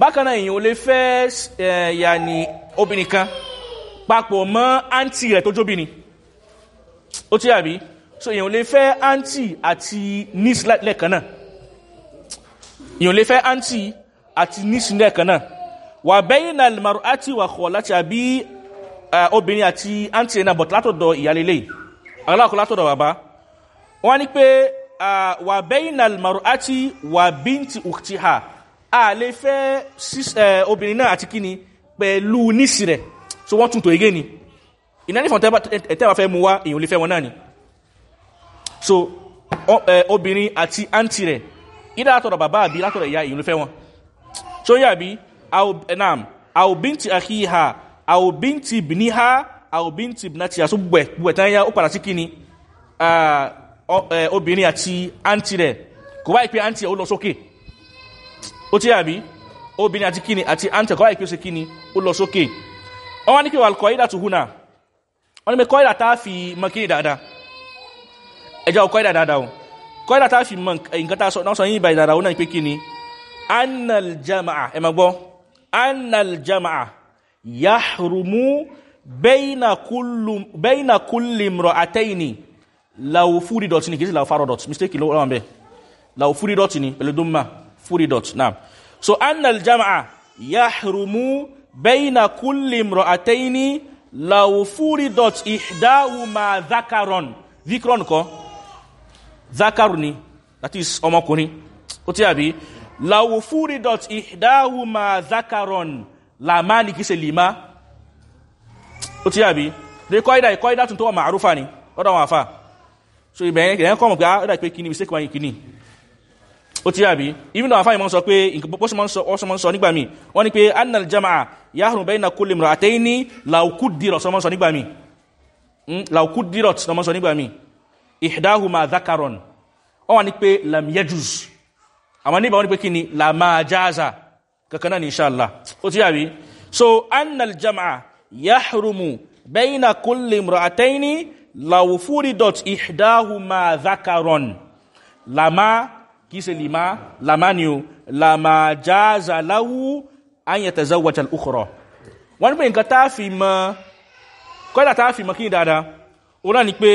bákan náà èèyàn ò lè fẹ́ yàní obìnrin kan papọ̀ mọ́ àǹtí rẹ̀ tó jóbìnrin ó tí àbí so èèyàn lè fẹ́ àǹtí àti niece lẹ́ẹ̀kan náà. Èèyàn lè fẹ́ àǹtí àti niece lẹ́ẹ̀kan náà. Wà àti wà kọ̀ láti àbí obìnrin àti àǹtí náà bọ̀t látọ̀dọ̀ ìyálélẹ̀ aláàkọ́ látọ̀dọ̀ bàbá. Wọ́n ní pé wà bẹ́yìn lèmọ̀rọ̀ àti wà bíntì òkìtì ha a lè fẹ́ obìnrin náà àti kíni pẹ̀lú niece rẹ̀. So wọ́n tún tó igé ni. Ìnánífọ̀n tẹ́wà fẹ́ mú wá èyàn lè fẹ́ wọn náà ni. So obìnrin àti àǹtí rẹ̀ ìdá látọ̀rọ̀ bàbá àbí látọ̀rọ̀ ìyá èyàn lè fẹ́ wọn. So yà bí nam àwòbíntì àkíhà àwòbíntì bìníhà àwòbíntì bìnátì àṣọ gbẹ̀ tán yá ó padà sí kíni? Obìnrin àti àǹtí rẹ̀. Kò báyìí pé àǹtí rẹ̀ ó lọ sókè. Ó tí yà bí obìnrin àti kíni àti àǹtí rẹ̀ kò báyìí pé ó ṣe kíni ó lọ sókè. Wọ́n ní kí wà kọ́ ìdá tó húnà wọ́n ní pé kọ́ ìdá tá fi mọ́ kí dáadáa. Ẹjọ́ kọ́ ìdá dáadáa kọ́ ìdá tá fi mọ́ nǹkan tá náà sọ yín ìbá ìdára ó náà pé kí ni annal jama'a ẹ ma gbọ́. Annal jama'a yahrumu bẹ́yìnà kúlìmrọ̀ àtẹ́yìnì láwòfúrídọ̀tì ní kìí sí láwòfárọ̀dọ̀tì mistake lọ́wọ́ wọn bẹ́ láwòfúrídọ̀tì ní pẹ̀lú dọ́mà fúrídọ̀tì náà so annal jama'a yahrumu bẹ́yìnà kúlìmrọ̀ àtẹ́yìnì láwòfúrídọ̀tì ìdáhùmà zakaron zikron kọ́. Zakaruni that is ọmọkùnrin. Ó tí àbí? Láwòfúrídọ̀tì ìdáhùmà zakaron làmáàlì kìí ṣe lìmá ó ti yàbí lè kọ́ ìdá ìkọ́ ìdá tuntun wà màárúfà ni ọ̀dọ̀ wọn àfà so ìbẹ̀yẹn ìyẹn kọ́ mọ̀ pé ah, ọ̀dà pé kíní mistake wáyé kíní ó ti yàbí even though àfáàyàn mọ́ sọ pé ọ̀sọ̀mọ́ sọ nígbà mi wọ́n ni pé annal jama'a yahun bẹ́ẹ̀ na kulli mra'atayni laukudirot sọmọ́ sọ nígbà mi laukudirot sọmọ́ sọ nígbà mi ihdahuma dhakaron wọ́n wà ní pé lam yajuz. Àwọn níbà wọ́n ni? Pé kíni lamajaza kankan náà ni inshallah. Ó tí àbí? So annal jama'a yahrumu bayna kulli imra'ataini law furidat ihdahuma dhakaron. Lama ṣe lima lama ni o. Lama jaza láwú an yẹ tẹ̀zẹ́wọ̀ta l'ukọ̀rọ̀ wọ́n pé nǹkan táà fi mọ́ kọ́dà táà fi mọ́ kí dáadáa? O náà ni pé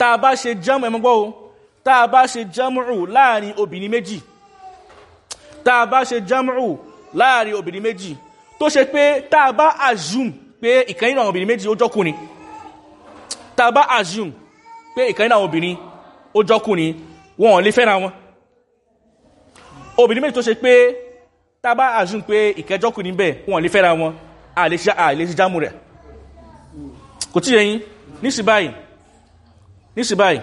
táà bá ṣe jámù ẹmọ́gbọ́ o. Táà bá ṣe jámù láàárín obìnrin méjì táà bá ṣe jámù láàárín obìnrin méjì tó ṣe pé táà bá assume pé ìkànnì àwọn obìnrin méjì ó jọ́kùnrin táà bá assume pé ìkànnì àwọn obìnrin ó jọ́kùnrin wọn lè fẹ́ra wọn. Obìnrin méjì tó ṣe pé tàbá àzún pé ìkẹjọ́kùnrin bẹ́ẹ̀ wọn lè fẹ́ra wọn àlè sí jámù rẹ̀. Kò tí yẹyìn nísì báyìí nísì báyìí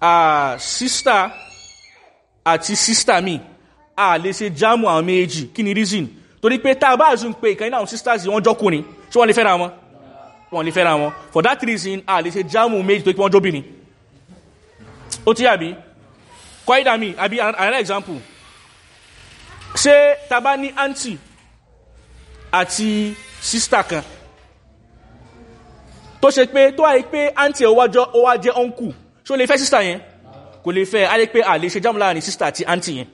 à sísta àti sísta mi à lè ṣe jámù àwọn méjì. Kí ni reason? Torí pé tàbá àzún pé ìkẹ́ náà sisters wọn jọ́kùnrin tí wọ́n lè fẹ́ra wọn? Wọn lè fẹ́ra wọn. For that reason à lè ṣe jámù méjì tó pé wọ́n jóbìnrin ó tí àbí? Kọ́ídà mi àbí another example. Ṣe tàbá ní aunty àti sister kan tó ṣe pé tó àyí pé aunty ó wá jẹ́ uncle ṣó lè fẹ́ sister yẹn? Kò lè fẹ́ a lè pé a lè ṣe jámù láàárín sister àti aunty yẹn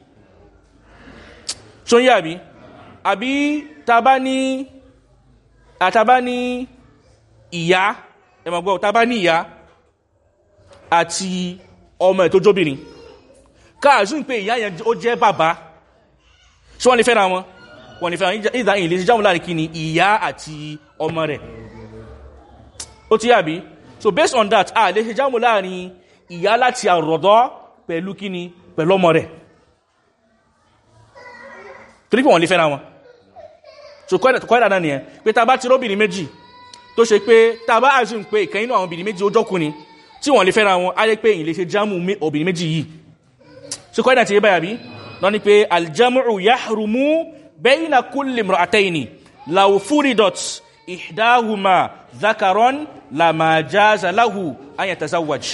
ṣó ń yí àbí? Tàbá ní àtàbá ní ìyá ẹmọ̀gbọ́ tàbá ní ìyá àti ọmọ ẹ̀ tó jóbìnrin. Káàzún pé ìyá yẹn ó jẹ́ bàbá. Ṣé wọ́n lè fẹ́ra wọn? Wọ́n lè fẹ́ra ìdá ìlé ṣe jámù láàárín kí ìyá àti ọmọ rẹ̀. Ó ti yàbí so based on that a lè ṣe jámù láàárín ìyá láti àrọ̀dọ́ pẹ̀lú kí ni? Pẹ̀lú ọmọ rẹ̀ torí pé wọ́n lè fẹ́ra wọn. So kọ́ẹ̀dà náà nìyẹn. Pé ta bá ti róbìnrin méjì tó ṣe pé ta bá assume pé ìkan inú àwọn obìnrin méjì ó jọ́kùnrin tí wọ́n lè fẹ́ra wọn á lè pé ìlé ṣe jámù obìnrin méjì yìí. So kọ́ẹ̀dà ti yé báyà bí lọ ni pé aljamu yahrumu bẹ́yìn kulli mra'ataini law furidot ihdahuma zakaron lama jaza lahu an yatazawwaj.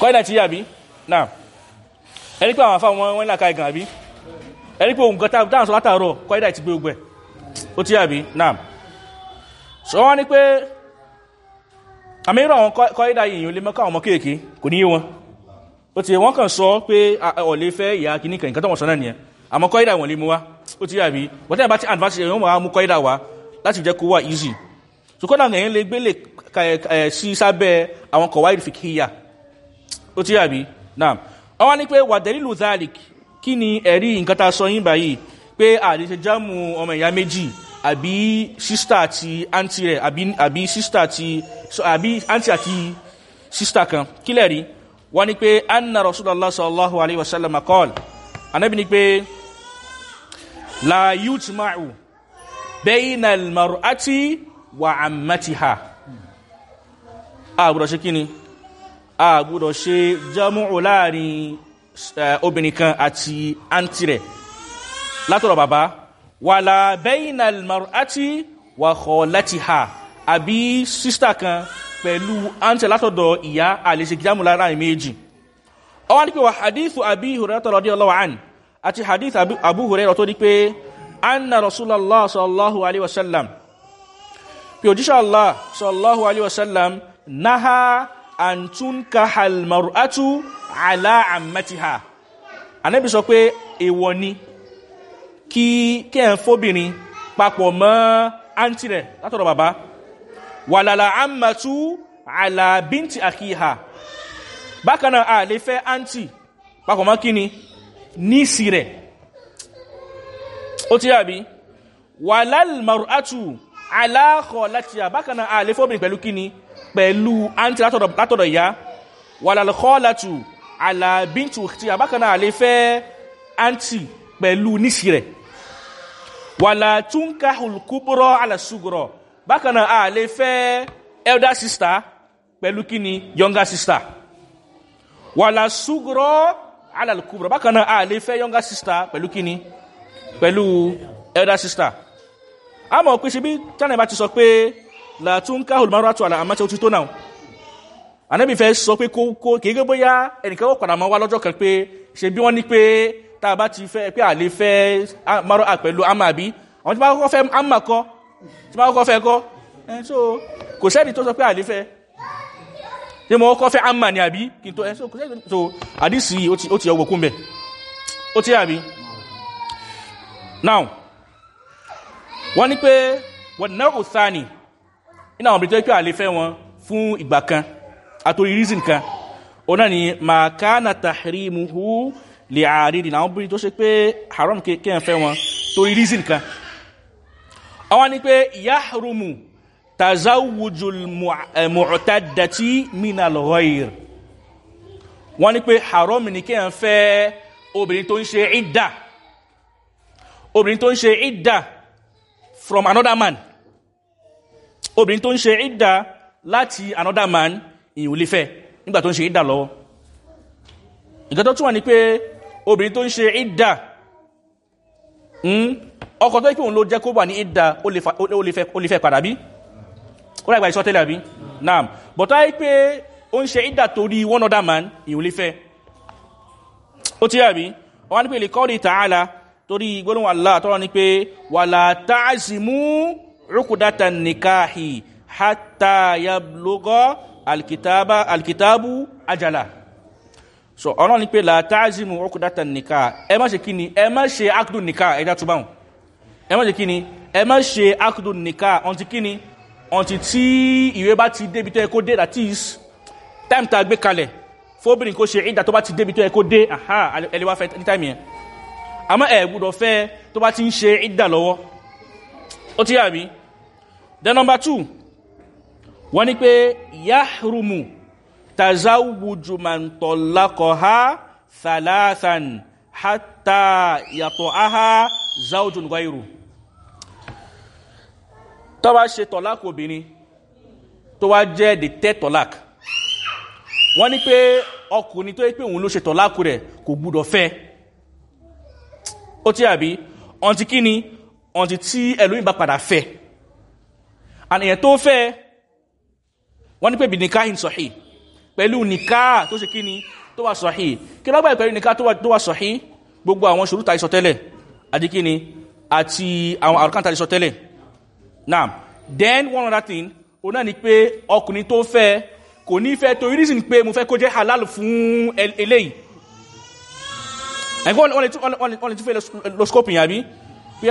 Kọ́ẹ̀dà ti yà bí náà ẹni pé àwọn afáwọn wọn láka igan àbí ẹni pé òun gọta dáhùn sọ látàárọ̀ kọ́ẹ̀dà ti gbé ogbẹ̀ ó ti yà bí náà sọ wọ́n ni pé àmìíràn àwọn kọ́ídà yìnyín lè mọ́ká ọmọ kéèké kò ní wọn. Ó ti wọ́n kàn sọ pé ọ̀lẹ́ fẹ́ ìyá kìíní kan wọ́n sọ náà nìyẹn. Àmọ́ kọ́ídà wọn lè mú wá. Ó ti yà bí bọ́tẹ́ bá ti advance yẹn wọ́n mú kọ́ídà wá láti jẹ́ kó wà easy. So kọ́dà yẹn lè gbélé sí sábẹ́ àwọn kọ̀wá ìfìkìyà ó ti yà bí náà wọ́n ní pé wà dẹ́lílù zalik kí ni ẹ̀rí nǹkan ta sọ yín báyìí? Pé àdìsẹ jámù ọmọ ìyá méjì àbí sísítà àti àǹtí rẹ̀ àbí sísítà àti àbí àǹtí àti sísítà kan. Kílẹ̀ rí? Wọ́n ní pé anna rasulallah sallallahu alayhi wa sallam akọ́l anabi ni pé la yutma'u bẹ́yìnà almar'ati wa ammatiha. A gbọ́dọ̀ ṣe kíni a gbọ́dọ̀ ṣe jámù láàárín obìnrin kan àti àǹtí rẹ̀. Látọ̀rọ̀ bàbá wàlà bẹ́yìn almar'ati wà kọ̀ láti ha àbí sísítà kan pẹ̀lú àǹtí látọ̀dọ̀ ìyá àlèṣe jámù láàárín méjì. Ọwọ́ ní pé wà hadithu àbí hùrẹ́tọ̀ rọ̀dí ọlọ́wà àn àti hadith abu hùrẹ́rọ̀ tó ní pé anna rasulallah sallallahu alaihi wasallam pé òjíṣẹ́ allah sallallahu alaihi wasallam náà àǹtún kahal mar'atu ala ammatiha. Anabi sọ pé èèwọ̀ ni kí kí ẹ̀ ń fóbìnrin papọ̀ mọ́ àǹtí rẹ̀ látọ̀dọ̀ bàbá. Wàlàlà ammatu ala binti akiha bákan náà a lè fẹ́ àǹtí papọ̀ mọ́ kíni níìsì rẹ̀. Ó ti yàbí wàlàl mar'atu ala khalatiha. Bákan a lè fóbìnrin pẹ̀lú kíni pẹ̀lú àǹtí látọ̀dọ̀ ìyá. Wàlàl khalatu alabintu tí àbákanáà lè fẹ́ àǹtì pẹ̀lú níṣì rẹ̀. Wàlà túnká olùkúbọ̀rọ̀ alàṣùgbọ̀rọ̀ bákanáà a lè fẹ́ elder sister pẹ̀lú kíni younger sister. Wàlà ṣùgbọ̀rọ̀ alàlùkúbọ̀rọ̀ bákanáà a lè fẹ́ younger sister pẹ̀lú kíni pẹ̀lú elder sister. A mọ̀ pé ṣe bí tánà bá ti sọ pé làtúnká olùmọ̀rọ̀ àlà àmọ́ tí ó ti tó náà. Ànábì fẹ́ sọ pé kó kó kéèké bóyá ẹnìkan ó padà mọ́ wá lọ́jọ́ kan pé ṣe bí wọ́n ní pé tá a bá ti fẹ́ pé àlè fẹ́ márọ́ àpẹ̀lú àmà àbí? Àwọn tí wọ́n kọ́ fẹ́ àmà kọ́ tí wọ́n kọ́ fẹ́ kọ́ ẹ̀ so kò sẹ́ni tó sọ pé àlè fẹ́. Ṣé mo kọ́ fẹ́ àmà ni àbí? Kí tó ẹ̀ so kò sẹ́ni so àdìsí ó ti ọgbọ̀kún bẹ̀. Ó ti àbí? Now wọ́n ní pé wọ́n náà ò sáni iná àwọn obìnrin tó pé àlè fẹ́ wọn fún ìgbà kan àtòrí reason kan. Ọ̀nà ni ma kánà tahrimuhu lè àárín àwọn obìnrin tó ṣe pé haram kéèyàn fẹ́ wọn torí reason kan. Àwọn ni pé yahrumu tazawujul mu'tadati minal ghayr. Wọ́n ni pé haram ni kéèyàn fẹ́ obìnrin tó ń ṣe ìdá obìnrin tó ń ṣe ìdá from another man obìnrin tó ń ṣe ìdá láti another man ìyìn ò lè fẹ́ nígbà tó ń ṣe ìdá lọ́wọ́. Ìgbà tó túnwà ní pé obìnrin tó ń ṣe ìdá ọkọ̀ tó kí òun ló jẹ́ kó wà ní ìdá ó lè fẹ́ padà bí? Ó rẹ̀ ìgbà ìṣọ́ tẹ́lẹ̀ àbí? Naam. But á pé ó ń ṣe ìdá torí one other man ìyìn ò lè fẹ́. Ó ti àbí? Wọ́n ní pé lè kọ́rí tààlà torí gbólóhùn Allah tọ́rọ ní pé wàlà ta'zimu rúkúdátà nìkáhì hátà yablugha alkitaba alkitabu ajala. So ọ̀nà ni pé la ta'zimu rúkúdátà nìká ẹ má ṣe kíni ẹ má ṣe akdu nìká ẹjá túbáhùn ẹ má ṣe kíni ẹ má ṣe akdu nìká ọ̀ntí kíni ọ̀ntí tí ìwé bá ti débi tó yẹ kó dé that is time ta gbé kalẹ̀ fóbìnrin kó ṣe ìdá tó bá ti débi tó yẹ kó dé ẹlẹ́wà fẹ́ ní time yẹn. Àmọ́ ẹ̀ gbọ́dọ̀ fẹ́ tó bá ti ń ṣe ìdà lọ́wọ́ ó ti yà then number two wọ́n ní pé yahrumu tazawuju man tallaqaha thalathan hatta yata'aha zawjun ghayru tó bá ṣe tọ̀láàkù obìnrin tó wá jẹ́ the third tọ̀láàk wọ́n ní pé ọkùnrin tó yẹ pé òun ló ṣe tọ̀láàkù rẹ̀ kò gbúdọ̀ fẹ́. Ó tí àbí? Ọ̀ntí kí ni ọ̀ntí tí ẹlòmí bá padà fẹ́. Àníyàn tó fẹ́ wọ́n ní pé bí nìká in sọ̀hí pẹ̀lú nìká tó ṣe kí ni tó wà sọ̀hí kí lọ́gbà pẹ̀lú nìká tó wà sọ̀hí gbogbo àwọn ṣòrúta ìsọtẹ́lẹ̀ àti kí ni àti àwọn àrùkántà ìsọtẹ́lẹ̀ now then one other thing o náà ni pé ọkùnrin tó fẹ́ kò ní fẹ́ torí reason pé mo fẹ́ kó jẹ́ halal fún eléyìí. Ẹ̀gbọ́n wọ́n lè tún fẹ́ lọ àbí?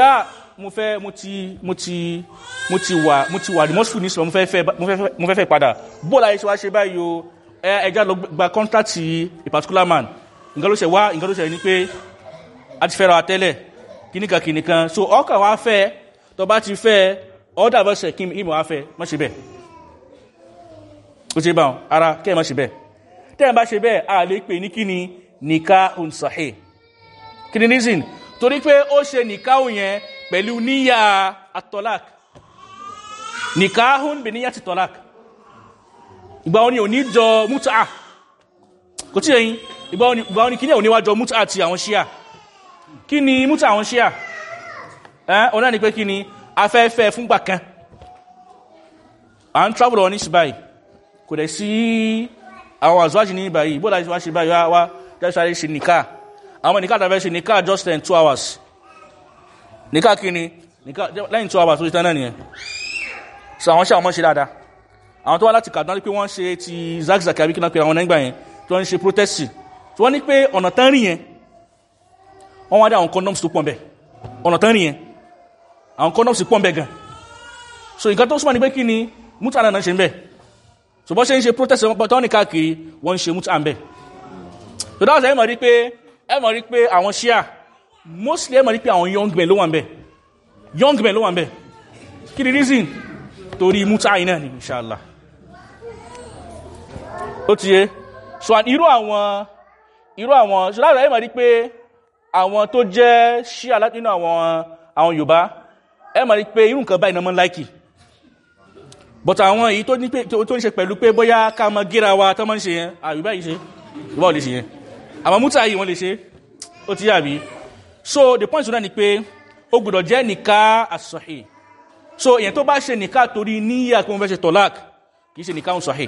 Á mo fẹ́ mo ti mo ti mo ti wà mo ti wà remorseful ní sọ mo fẹ́ mo fẹ́ fẹ́ padà. Bó láyé ṣe wá ṣe báyìí o ẹja lọ gba contract a particular man. Nǹkan ló ṣe wá nǹkan ló ṣe ní pé a ti fẹ́ ra tẹ́lẹ̀ kìnnìkan kìnnìkan so ọkà wá fẹ́ tó bá ti fẹ́ ọ́dà bọ́sẹ̀ kí ìmọ̀ wá fẹ́ má ṣe bẹ́ẹ̀. Ó ṣe bá wọn ara kẹ́ ẹ̀ má ṣe bẹ́ẹ̀. Tẹ́ ẹ̀ bá ṣe bẹ́ẹ̀ a lè pè ní kí ni nìka unsahih kí ni reason? Torí pé ó ṣe nìka yẹn pẹ̀lú níyà atọ́lák nìka hun bẹ̀ níyà ti tọ́lák ìgbà wọn ni ò ní jọ mútà kò tí ẹ̀yìn ìgbà wọn ni kí ní ò níwájọ mútà ti àwọn ṣíà? Kí ni mútà àwọn ṣíà? Ẹ́ ọ̀nà ni pé kí ni afẹ́fẹ́ fúngbà kan. À ń travel on ní ṣùgbà yìí kò dẹ̀ sí àwọn àzọ́jì ní ibà yìí bóòdá wá ṣe báyìí wá wá jẹ́sàrí ṣe nìká àwọn nìká tàbí ṣe nìká just in two hours nìká kí ni lẹ́yìn two hours ó ti tán náà nìyẹn. So àwọn ṣe àwọn ṣe dáadáa. Àwọn tó wá láti kàdán pé wọ́n ṣe ti zagzag àbí kí náà pé àwọn nígbà yẹn wọ́n ń ṣe protest. Tí wọ́n ní pé ọ̀nà tán rìn yẹn tó so nǹkan tó ni pé kí ni mútà náà ṣe so bọ́ ṣe ń ṣe protest tọ́ ní káàkiri wọ́n ń ṣe mútà ń bẹ̀. So dáhùn rí rí mostly ẹ mọ̀ rí pé àwọn young men ló wà ń bẹ̀ young men ló wà ń bẹ̀ kí ni reason? Torí mútà náà ni. Inshallah. Ó ti yé. So irú àwọn irú àwọn so dáhùn sẹ́yìn mọ̀ rí pé àwọn tó jẹ́ ṣíà láti nínú àwọn àwọn yorùbá ẹ mọ̀ rí pé irú nǹkan báyìí náà mọ́ láìkì but àwọn èyí tó ní ní ṣe pẹ̀lú pé bóyá ká mọ gíra wa tó mọ́ ń ṣe yẹn àyùbá yìí ṣe? Ìwọ́ lè ṣe yẹn. Àmọ́ mútà yìí wọ́n lè ṣe. Ó ti yàbí so the point náà ni pé ó gbọ́dọ̀ jẹ́ nìka àsọ̀hì so èyàn tó bá ṣe nìka torí níyà pé mo fẹ́ ṣe tọ́lák kì í ṣe nìka àsọ̀hì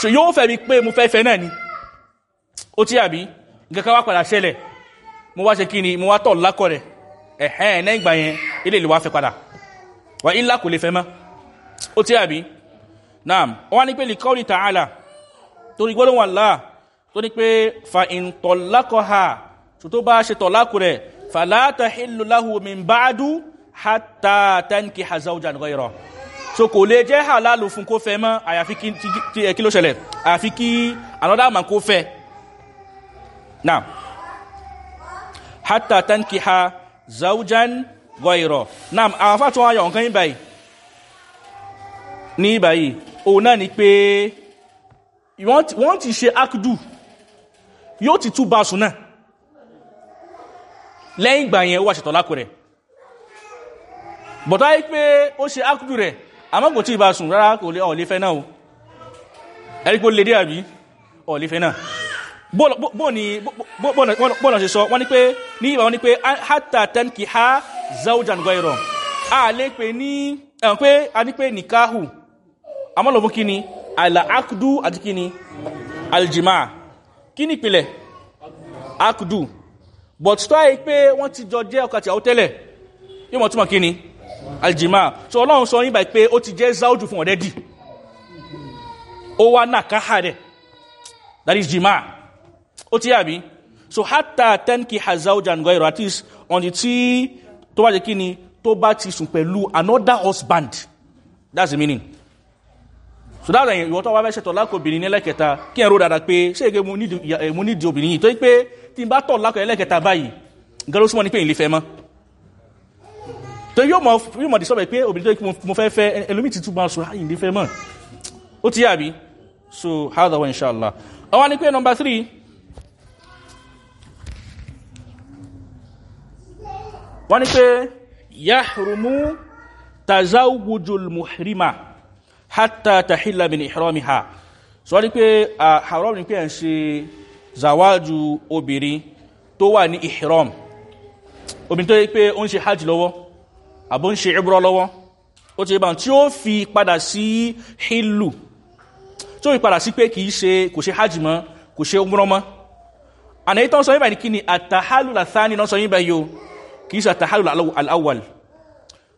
so yóò fẹ́ mi pé mo fẹ́ fẹ́ náà ni. Ó ti yàbí? Nǹkan ká wá padà ṣẹlẹ̀. Mo wá ṣe kí ni? Mo wá tọ̀ lákọ̀ rẹ̀. Ẹ̀hẹ́n lẹ́yìn ìgbà yẹn ilé ìlú wa fẹ́ padà. Wà ilá kò lè fẹ́ mọ́. Ó tí àbí náà wọ́n ní pé lè kọ́rì tààlà tó ní gbọ́dọ̀ wọn láà tó ní pé fa ìntọ̀lákọ̀ ha tó tó bá ṣe tọ̀lákù rẹ̀ fàlátà hìlúláhù min báádú hátà tánkì hazauja nìkan ìrọ̀ so kò lè jẹ́ halalu fún kó fẹ́ mọ́ àyàfi kí ló ṣẹlẹ̀? Àyàfi kí another man kó fẹ́. Náà hátà tánkì ha zaujan gọ́ìrọ̀ náà àwọn nǹkan báyìí. Ní báyìí òun náà ni pé yóò ti túbà sùn náà lẹ́yìn ìgbà yẹn wà ṣètọ̀ lákò bọ̀tá yí pé ó ṣe akudu rẹ̀ àmọ́ kò tí ì bá sùn rárá kò lè fẹ́ náà o. Ẹ̀rí pé ó lè dé àbí? Ọ̀lẹ́ fẹ́ náà. Ṣe sọ? Wọ́n ní pé ní ìbá wọn ní pé hátà tẹ́ǹkì ha zaujan gọ́ìrọ̀ a lè pè ní ẹ̀wọ̀n pé a ní pé nìkáhù. Amọ́lọ̀ fún kíni àìlà akudu àti kíni aljima kíni ìpìlẹ̀? Akudu but tó àyí pé wọ́n ti jọ jẹ́ ọkà tí àwọn tẹ́lẹ̀. Yóò mọ̀ túnmọ̀ kíni aljima. So ọlọ́run sọ yíba pé ó ti jẹ́ zauju fún ọ̀rẹ́dì ó wá náà káhà rẹ̀. That is jima. Ó ti yàbí so hata tẹ́ǹkì hazaujan gọ́ìrọ̀ at least on the tí tó bá jẹ́ kíni tó bá ti sùn pẹ̀lú another husband. That's the meaning. So dáadáa yẹn ìwọ tó wá fẹ́ ṣètò lákò obìnrin ní ẹlẹ́kẹta kí ẹ̀rọ dáadáa pé ṣé èké mo nídìí obìnrin yìí? Tó yí pé tí n bá tọ̀ lákò ẹlẹ́kẹta báyìí nǹkan ló súnmọ́ ní pé ìlé fẹ́ mọ́. Tó yóò mọ̀ yóò mọ̀ dìsọ́bẹ̀ pé obìnrin tó mo fẹ́ fẹ́ ẹlòmí ti túbọ̀ sọ ìlé fẹ́ mọ́. Ó ti yàbí so the way inshallah. Ọwọ́ ni pé number three. Wọ́n ni pé yahrumu tazawujul muhrima hatta tahilla min ihramiha. So wọ́n ni pé haram ni pé ẹ̀ ń ṣe zawaju obìnrin tó wà ní ihram. Obìnrin tó yẹ pé ó ń ṣe hajj lọ́wọ́ àbó ń ṣe ibro lọ́wọ́. Ó ti bá tí ó fi padà sí hillu. Tí ó fi padà sí pé kìí ṣe kò ṣe hajj mọ́ kò ṣe umro mọ́. Àná ìtàn sọ yíba ní kí ni àtàhálù làtàní náà sọ yíba yóò kìí ṣe àtàhálù al'awwal.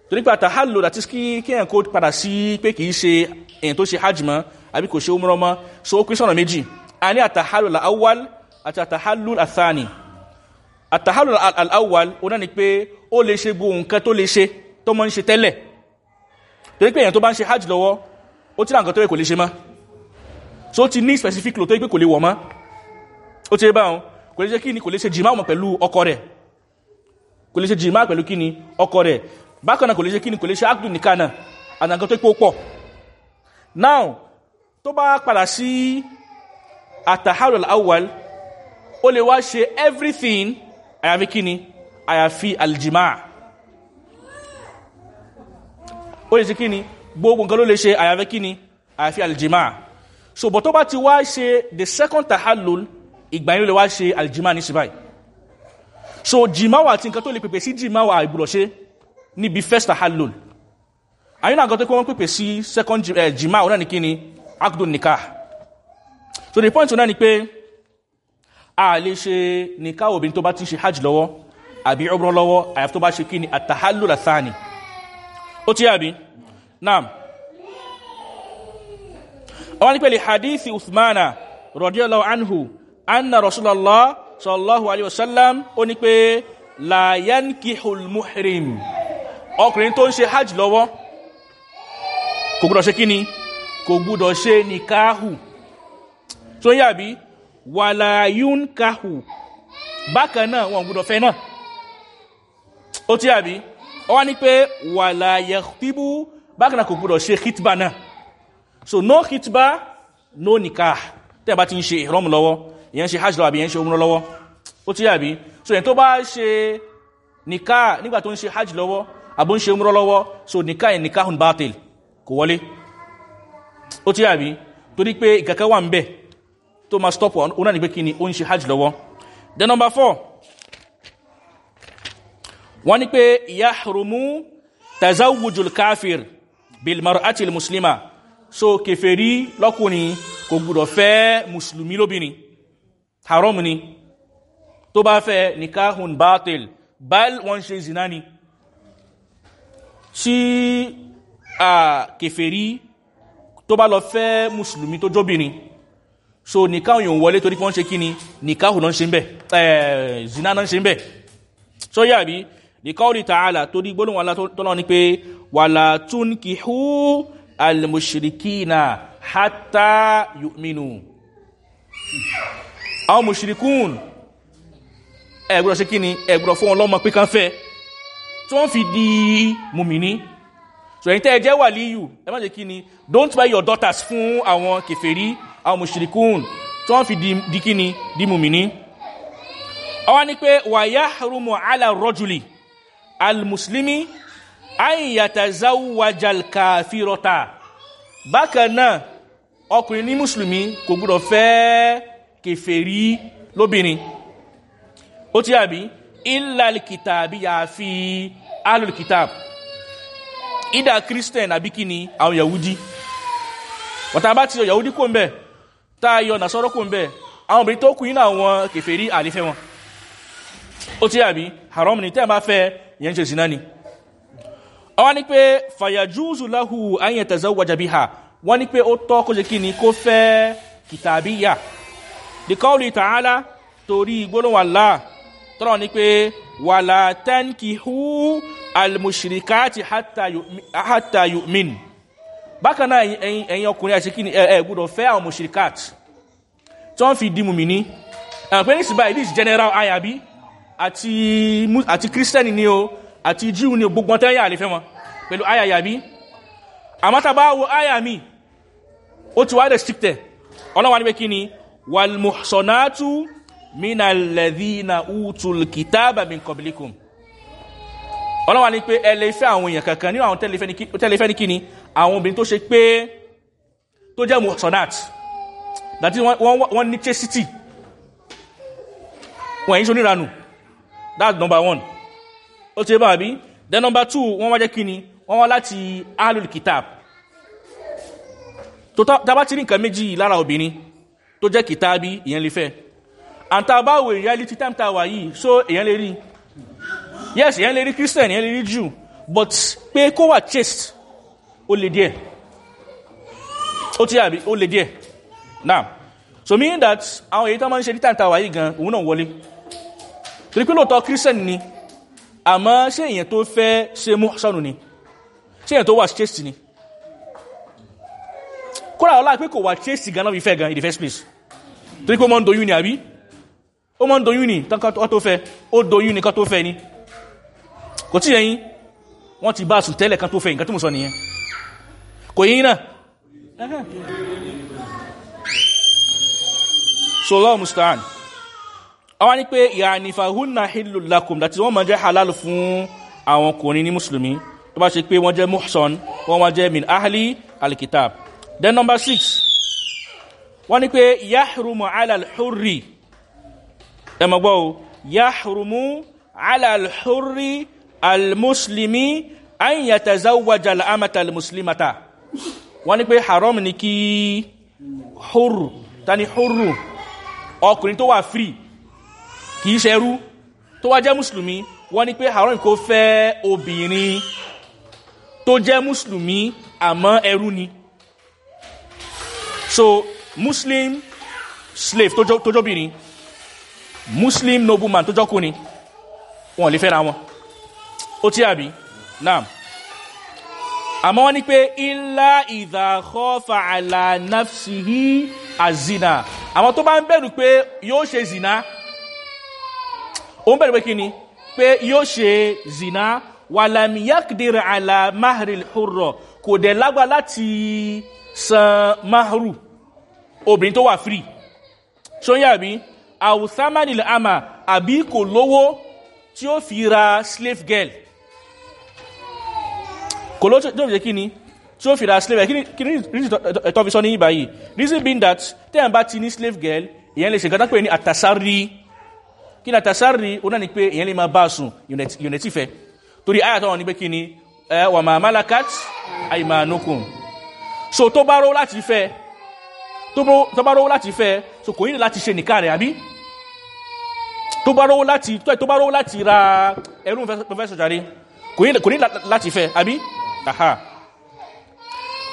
Torí pé àtàhálù àti kí èyàn kó padà sí pé kìí ṣe èyàn tó ṣe hajj mọ́ àbí kò ṣe umro mọ́. So ó pín sọ̀nà a ní àtàhálù al'awwal àti àtàní àtàhálù al'awwal ó náà ni pé ó lè ṣe gbogbo nǹkan tó lè ṣe tó mọ́ ń ṣe tẹ́lẹ̀. Torí pé èyàn tó bá ń ṣe hajj lọ́wọ́ ó tí nǹkan tó yẹ kò lè ṣe mọ́. So ti ní specific lo tó yẹ pé kò lè wọ̀ mọ́. Ti bá wọn? Kò lè ṣe kí ni? Kò lè ṣe jìmá pẹ̀lú ọkọ rẹ̀. Kò lè ṣe jìmá pẹ̀lú kí ni? Ọkọ rẹ̀. Bákan náà kò lè ṣe kí ni? Kò lè ṣe ágùn nìkan náà. Àtàǹkan tó now tó bá padà sí àtàhálù awwal ó lè wá ṣe everything àyàfi kí ni àyàfi aljima. Ó lè ṣe kí ni gbogbo nǹkan ló lè ṣe àyàfi kí ni àyàfi aljima. So bọ̀ tó bá ti wá ṣe the second tahallul ìgbà yìí lè wá aljima ní síbáyì so jima wà tí nǹkan tó lè pèpè sí jima wà ìbúrọ̀ ṣe níbi first tahallul. Àyínà nǹkan tó kọ́ wọ́n pèpè sí second uh, jima ọ̀nà ní kí ni akdun nikah so the point ọ̀nà ni pé a lè ṣe nikah obìnrin tó bá ti ṣe hajj lọ́wọ́ àbí ọbrọ̀ lọ́wọ́ àyàfi tó bá ṣe kí ni àtàhálùl àtàní ó tí àbí? Naam. Àwọn ní pẹ̀lú hadithi uthmana radiyallahu anhu anna rasulallah sallallahu alaihi wasallam ó ní la yankihul muhrim ọkùnrin tó ń ṣe hajj lọ́wọ́ kò gbọ́dọ̀ ṣe kí ni kò gbọ́dọ̀ ṣe tó yàbí wàlá yúnkáhù bákan náà wọn gbọ́dọ̀ fẹ́ náà. Ó tí àbí ọ wá ní pé yẹ̀ktíbú bákan náà kò gbọ́dọ̀ ṣe hitba náà. So no hitba no nikah. Tẹ́ bá ti ń ṣe ìrọ́mù lọ́wọ́ ìyẹn ṣe hajj lọ́wọ́ àbí ìyẹn ṣe omúrọ́ lọ́wọ́. Ó tí àbí so yẹn tó bá ṣe nikah nígbà tó ń ṣe hajj lọ́wọ́ àbó ń ṣe omúrọ́ lọ́wọ́ so nikah yẹn nikahun batil kò wọlé. Ó tí àbí torí pé ìkẹ́kẹ́ wà ń bẹ̀ tó ma stop ó náà ní pé kí ni ó ń hajj lọ́wọ́. Then number four wọ́n ní pé yahrumu tazawujul kafir bil mar'atil muslima. So kèfèrí lọ́kùnrin kò gbọ́dọ̀ fẹ́ musulmi lóbìnrin. Haram ni. Tó bá fẹ́ nikahun batil. Bal wọ́n ṣe zina ni. Tí kèfèrí tó bá lọ fẹ́ musulmi tó jóbìnrin so nikahun yóò wọlé torí wọ́n ṣe kí ni nikahun náà ṣe ń bẹ̀. Zina náà ṣe ń bẹ̀. So yà bí likawli ta'ala torí gbólóhùn Allah tọ́lọ́ ni pé wàlá tún kìhú almushrikina hatta yu'minu. Àwọn mushrikun. Ẹgbùrọ̀ sí kíni ẹgbùrọ̀ fún ọlọ́mọ pé kan fẹ́. Tí wọ́n fi di mùmìní so ẹ̀yin tẹ́ ẹ jẹ́ wàlíyù ẹ má jẹ́ kíni don't buy your daughters fún àwọn kèfèrí àwọn mushrikun. Tí wọ́n fi di kíni? Di mùmìní ọwá ní pé wà yahrumu ala rajuli almuslimi ayyatazawwajal kafirota bákan náà ọkùnrin ní musulmi kò gbọ́dọ̀ fẹ́ kèfèrí lóbìnrin. Ó tí àbí ìlàlìkìtàbí yà fi alùlùkìtàb ìdá christian àbí ni àwọn yahudi. Wọ́ta bá ti yọ yahudi kò ń bẹ̀ tá yọ nàṣọ́rọ́ kò ń bẹ̀ àwọn obìnrin tó kù yínà àwọn kèfèrí àlífẹ́ wọn. Ó tí àbí haram ni tẹ́ bá fẹ́ yẹn ṣe zina ni. Wọ́n ní pé fàyàjúùsù láhù ayẹ̀ tẹ̀zẹ́wọ̀jà bí ha wọ́n ní pé ó tọ́ kó ṣe kí ni kó fẹ́ kìtàbíyà. The call ta'ala torí gbólóhùn Allah tọ́rọ ní pé wàlá tẹ́ǹkì hú almushirikati hatta yu'min bákan náà ẹ̀yin ọkùnrin àti kí ni? Ẹ̀ gbọ́dọ̀ fẹ́ àwọn mushirikati tí wọ́n fi di mùmìní ẹ̀pẹ́ ní síbáyìí this general ayabi àti àti kírísítẹ́nì ni o àti jíù ni o gbogbo ọ̀tẹ́ yà lè fẹ́ wọn pẹ̀lú àyà yàbí àmọ́ tá a bá wo àyà mi ó ti wá restricted. Ọlọ́wà níbẹ̀ kí ni? Wàlmùsọ̀nàtú mínàlẹ́dínà útul kìtàbà min kọ̀bílíkùn ọlọ́wà ní pé ẹ lè fẹ́ àwọn èèyàn kankan nínú àwọn tẹ́lẹ̀fẹ́ ní kíni àwọn obìnrin tó ṣe pé tó jẹ́ mùsọ̀nàt dàtí wọ́n ní chastity. Wọ́n yí sóníranù that's number one. Ó ti bá àbí? Then number two wọ́n wá jẹ́ kíni wọ́n wá láti ahlul kitab. Tó tábà tí ní nǹkan méjì lára obìnrin tó jẹ́ kìtàbí ìyẹn lè fẹ́. Àtàbáwò reality time ta wà yìí so èyàn lè rí? Yes èyàn lè rí christian èyàn lè rí jew. But pé kó wà chaste ó lè díẹ̀. Ó ti àbí? Ó lè díẹ̀. Now so meaning that àwọn èyí tó máa ń ṣe ní wà yìí gan òun náà wọlé. Torí pé lóòótọ́ christian ni àmọ́ ṣé èyàn tó fẹ́ ṣe mú sọ́nù ni? Ṣé èyàn tó wà chaste ni? Kóra ọlá pé kò wà chaste gan náà fi fẹ́ gan in the first place. Torí pé ó máa ń doyún ni àbí? Ó máa ń doyún ni tán ká tó fẹ́ ó doyún ni ká tó fẹ́ ni. Kò tí yẹn wọ́n ti bá sùn tẹ́lẹ̀ kan tó fẹ́ nǹkan tí mo sọ nìyẹn náà so lọ́wọ́ mustaan. Àwọn ni pé ìyá nifahunna hillu lakum. Láti wọ́n máa jẹ́ halal fún àwọn ọkùnrin ní mùsùlùmí. Tó bá ṣe pé wọ́n jẹ́ muhsan wọ́n wá jẹ́ min ahli alkitab. Then number six. Wọ́n ní pé yáhùrùmù alàlhúrì ẹmọ̀gbọ́ o. Yáhùrùmù alàlhúrì almuslimi an yàtà záwàjà al'amata almuslimata wọ́n ní pé haram ní kí húrù tani húrù ọkùnrin tó wà free kìí ṣẹrú tó wá jẹ́ musulmi wọ́n ní pé haram kó fẹ́ obìnrin tó jẹ́ musulmi àmọ́ ẹrú ni. So muslim slave tó jọ́bìnrin muslim nobleman tó jọ́kùnrin wọn lè fẹ́ra wọn. Ó tí àbí? Náà àmọ́ wọ́n ní pé ilá ìdàkọ́fà àlànàfsìhí àzìnà àwọn tó bá ń bẹ̀rù pé yóò ṣe zìnà ó ń bẹ̀rù pé kí ni? Pé yóò ṣe zìnà wàlàmìyàkìdìrì àlàmáhìrì hurọ̀ kò dẹ̀ lágbà láti san mahru obìnrin tó wà free. Ṣóyà bí àwùsámánìlì àmà àbí kò lówó tí ó fi ra slave girl kò lówó tí ó fi kí ni tí ó fi ra slave. Kí ni ẹ̀tọ́ fi sọ ní ìbáyìí? Reason being that tẹ́yàn bá ti ní slave girl ìyẹn lè ṣe nǹkan tó ní àtàsárí kí ni àtàsárí ó náà ni pé ìyẹn lè máa bá sùn. Unity fẹ́ torí ayàtọ̀ wọn ni pé kí ni wà máa malakat àìmánukùn so tó bá ró láti fẹ́ tó bá ró láti fẹ́ so kò ní láti ṣe nìka rẹ̀ àbí? Tó bá ró láti tó bá ró láti ra ẹrú professor jari kò ní láti fẹ́ àbí aha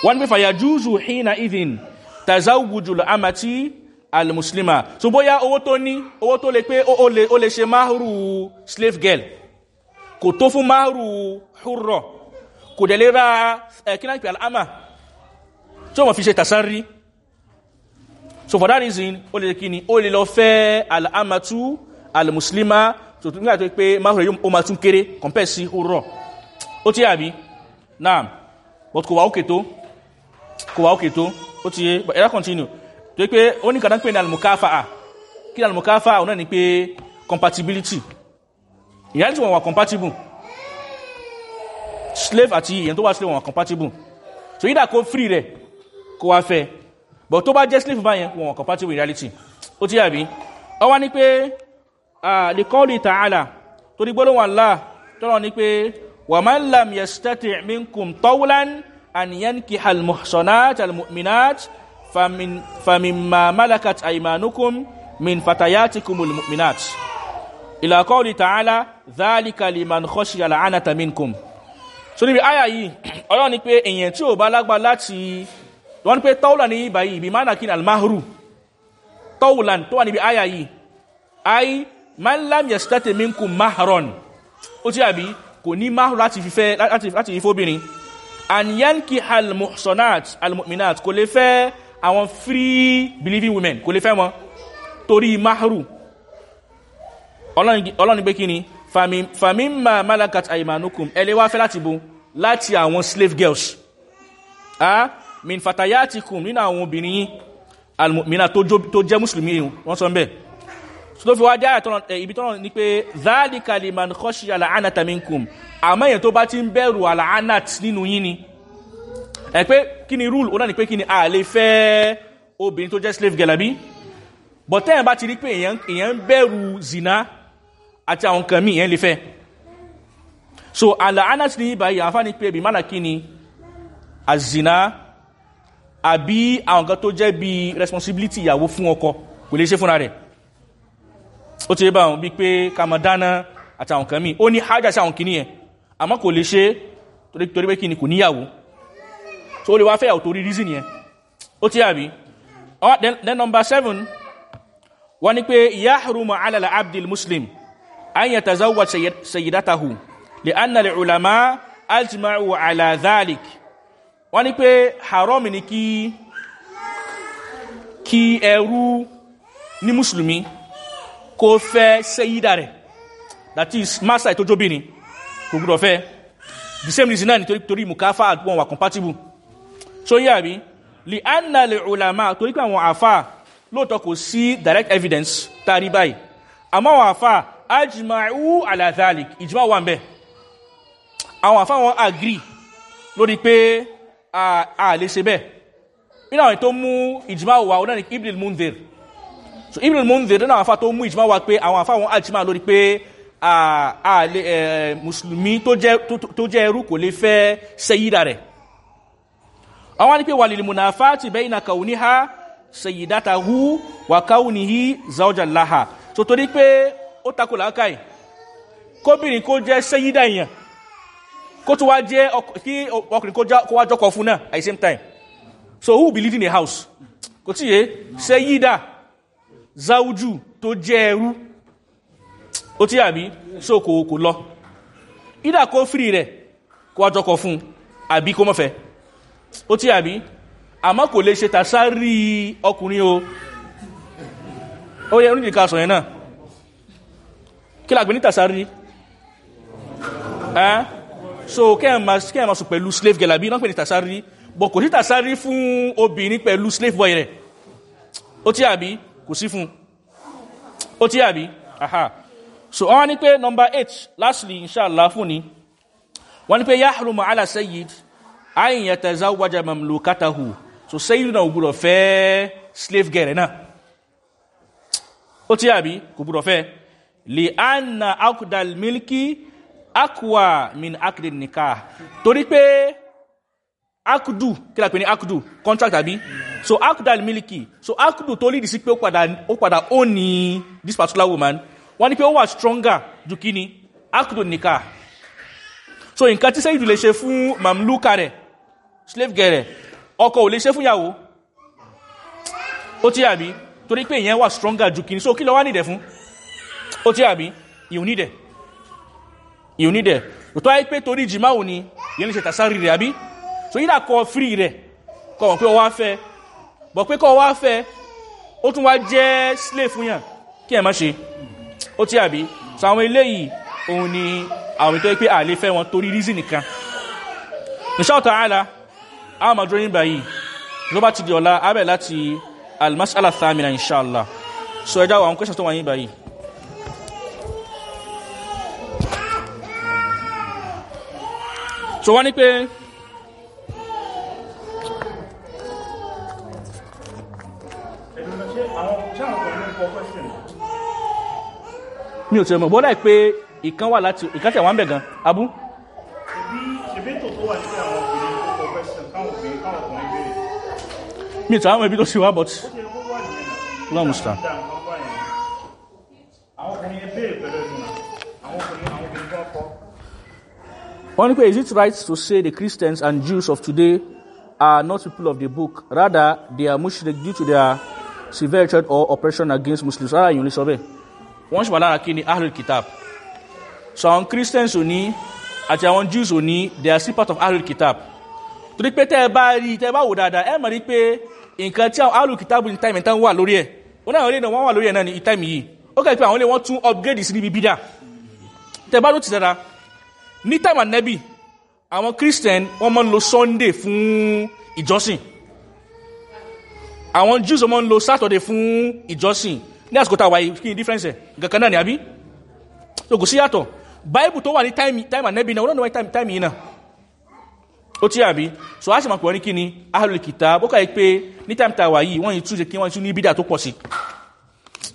wọ́n pẹ́ fàyà júùsù hìnà ìdìn tazawujú amati al-muslima so bóyá owó tó ní owó tó lè pé ó lè ṣe máhùrù slave girl. Kò tó fún máhùrù hurro kò dẹ̀ lè ra ẹ̀kínàpì al'ama? Tí wọ́n fi ṣe tasarri so for that reason ó lè kí ni? Ó lè lọ fẹ́ al'amatu al-muslima. So nígbà tó pé máhùrù yóò ó ma tún kéré compare sí hurro ó tí àbí náà but kò wá òkè tó. Kò wá òkè ti but ẹ̀rọ continue. Tó pé ó ní kàdán pé ní al-mukafa'a. Kí ni al-mukafa'a? Ó náà ni pé compatibility. Ìyá tí wọ́n wà compatible. Slave àti èyàn tó wà slave wọ́n wà compatible. So yídà kó free rẹ̀ kó wá fẹ́. But tó bá jẹ́ slave báyẹn wọ́n wà compatible in reality. Ó tí àbí? Ọ wá ní pé lè ta'ala tó ní gbọ́dọ̀ wọn láà tọ́rọ ní pé máa ń lam yastati minkum tawlan an yankiha al-muhsanat al-mu'minat famimma malakat aymanukum min fatayatikum al-mu'minat. Ila qawli ta'ala dhalika liman khashiya la'anata minkum. So níbi àyà yìí *clears throat* ọlọ́run ni pé èèyàn tí ò bá lágbá láti wọ́n ni pé tawlan ní ibà yìí bí manakin al-mahru? Tawlan tó wà níbi àyà yìí ay man lam yastati minkum mahron ó tí àbí kò ní mahru láti fífẹ́ láti an yanki al-muhsanat al-mu'minat kò lè fẹ́ àwọn free believing women kò lè fẹ́ wọn torí mahru. Ọlọ́ni pé kí ni famima malakat aimanukum ẹ lè wá fẹ́ láti bo láti àwọn slave girls. Ah min fatayatikum nínú àwọn obìnrin yín almina tó jẹ́ musulmi wọ́n sọ bẹ́ẹ̀ tó fi wá dé àyà ibi tọ́nà ní pé zálìkà lè man kọ́ṣí àlàánàtà minkum. Àmọ́ èyàn tó bá ti ń bẹ̀rù àlàánàt nínú yín ni. Ẹ pé kí ni rule? Ó náà ni pé kí ni a lè fẹ́ obìnrin tó jẹ́ slave girl àbí? But tẹ́yàn bá ti rí pé èyàn ń bẹ̀rù zina àti àwọn nǹkan míì èyàn lè fẹ́. So àlàánàt ní ìbáyìí àǹfààní pé bí mánà kí ni? Àzina àbí àwọn nǹkan tó jẹ́ bí responsibility ìyàwó fún ọkọ kò lè ṣe fúnra rẹ̀ ó ti bá wọn bí pé ká mọ dáná àti àwọn kan míì ó ní hajj sí àwọn kìíní yẹn. Àmọ́ kò lè ṣe torí pé kí ni kò níyàwó. So lè wá fẹ́ yàwó torí reason yẹn. Ó ti àbí? Then, number seven. Wọ́n ní pé yahrumu alala abdul muslim an yà tazawwa sayidatahu li anna li ulama aljma'u ala dhalik. Wọ́n ní pé haram ni kí kí ẹrú ní musulmi kó fẹ́ sẹ́yídà rẹ̀. That is master ìtójóbìnrin kò gbúdọ̀ fẹ́. The same reason náà nítorí torí mukafa wọn wà compatible. So yí àbí li anna li ulama torí pé àwọn àfà lóòótọ́ kò sí direct evidence tàrí báyìí. Àmọ́ àwọn àfà ajma'u ala dhalik ìjìmá wà ń bẹ̀ àwọn àfà wọn agree lórí pé a lè ṣe bẹ́ẹ̀. Nínú àwọn tó mú ìjìmá wà ó náà ní ibn al-mundhir so ibn al-mundhir nínú àwọn àfà tó mú ìjìmá wà pé àwọn àfà wọn ajmá lórí pé mùsùlùmí tó jẹ́ ẹrú kò lè fẹ́ sẹ́yídà rẹ̀. Àwọn ní pé wà lè múnàfà ti bẹ́ ìnà kàwùní ha sẹ́yídàtà hu wà káwùní hí zaújà láha so torí pé ó takò láákàí kóbìnrin kó jẹ́ sẹ́yídà èèyàn kó tó wá jẹ́ kí ọkùnrin kó wá jọ́kọ̀ fún náà at the same time. So who living in a house? Kò tí yé. Sẹ́yídà záújù tó jẹ́ ẹrú. Ó tí àbí so kò kò lọ? Ìdá kó fìrí rẹ̀ kó wá jọkọ̀ fún àbí kó mọ́fẹ́ ó tí àbí àmọ́ kò lè ṣe tàṣárí ọkùnrin o. Ó yẹ onídìí ká sọ yẹn náà. Kí làgbé ní tàṣárí? Ẹ́ so kẹ́ẹ̀ máa sùn pẹ̀lú slave girl àbí náà pè ní tàṣárí? Bọ̀ kò sí tàṣárí fún obìnrin pẹ̀lú slave boy rẹ̀. Ó tí àbí kò sí fún ó tí àbí aha. So wọ́n ní pé number eight lastly inshallah fún ni. Wọ́n ní pé yahrumu ala sayyid ayin yatazawwaja mamlukatahu. So sayyid náà gbúdọ̀ fẹ́ slave girl náà. Ó tí àbí kò gbúdọ̀ fẹ́. Li anna akudal milki akwa min akdi nikah. Torí pé akudu kí la pè ní akudu? Contract àbí? So akudal milki so akudu tó lìdí sí pé ó padà ó ní this particular woman. Wọ́n ní pé ó wà stronger ju kí ni akudu nika so nǹkan tí sẹ́yìn lè ṣe fún mamluka rẹ̀ slave girl rẹ̀ ọkọ̀ ò lè ṣe fún yàwó ó tí àbí torí pé ìyẹn wà stronger ju kí ni so kí lọ wá nìdẹ̀ fún? Ó tí àbí ìhùn nìdẹ̀ ìhùn nìdẹ̀ tó wáyé pé torí jìmáwò ni ìyẹn lè ṣe tàṣárí rẹ̀ àbí so yídà kọ free rẹ̀ kọ̀ wọ́n pé ọwá fẹ́ bọ̀ pé kọ́ wá fẹ́ ó tún wá jẹ́ slave fún yàn kí ẹ má ṣe. Ó tí àbí? So àwọn eléyìí òun ni àwọn ìtọ́ pé àlè fẹ́ wọn torí rízì nìkan nìṣàtọ̀ àlà àwọn àmàdúró yìí. Báyìí ló bá ti di ọ̀la abẹ́ láti almasala thamina inshallah so ẹjá àwọn questions tó wà yìí. Báyìí so wọ́n ní pé mi ò tẹ̀ mọ̀ bọ́dá pé ìkan wà láti ìkan tẹ̀ wá ń bẹ̀ gan abú. ṣèbétò tó wà nípa àwọn obìnrin tó kọ question káwọn obìnrin káwọn ọkùnrin béèrè. mi ò tẹ̀ àwọn ibi tó sì wá but ó ṣe kó wà nìyẹn náà. lọ́mù star. dá nǹkan wá yẹn. àwọn ọkùnrin yẹn béèrè pẹ̀lú ẹ̀dùn náà. àwọn ọkùnrin àwọn obìnrin tó kọ. wọ́n ní pé is it right to say the Christians and Jews of today are not people of the book rather they are mushrik due to their severe threat or oppression against Muslims. Rárá yìí ò ní sọ bẹ́ẹ̀. Wọ́n wà lára kí ni ahlul kitab. So àwọn Christians ò ní àti àwọn Jews ò ní they are still part of ahlul kitab. Torí pé tẹ́ ẹ bá rí tẹ́ ẹ bá wò dáadáa ẹ mọ̀ ní pé nǹkan tí àwọn ahlul kitab ní táìmì tán wà lórí ẹ̀. Wọ́n náà rí náà wọ́n wà lórí ẹ̀ náà ní táìmì yìí. Ó kẹ́ pé àwọn ilé wọ́n tún upgrade sí níbi bídà. Tẹ bá ló ti dára ní time anabi àwọn christian wọ́n máa ń lo sunday fún ìjọsìn àwọn jews máa ń lo saturday fún ìjọsìn. Ní àsìkò tá a wáyé kí ni difference ẹ̀? Náà ni àbí? So kò sí yàtọ̀. Bible tó wà ní time time anabi náà wọ́n náà time time yìí náà. Ó tí àbí? So a ṣe máa pọ̀ ní kí ni? Ahlul kitab. Ó kàí pé ní time tá a wà yìí wọ́n yìí tún ṣe kí wọ́n tún ní bídà tó pọ̀ sí.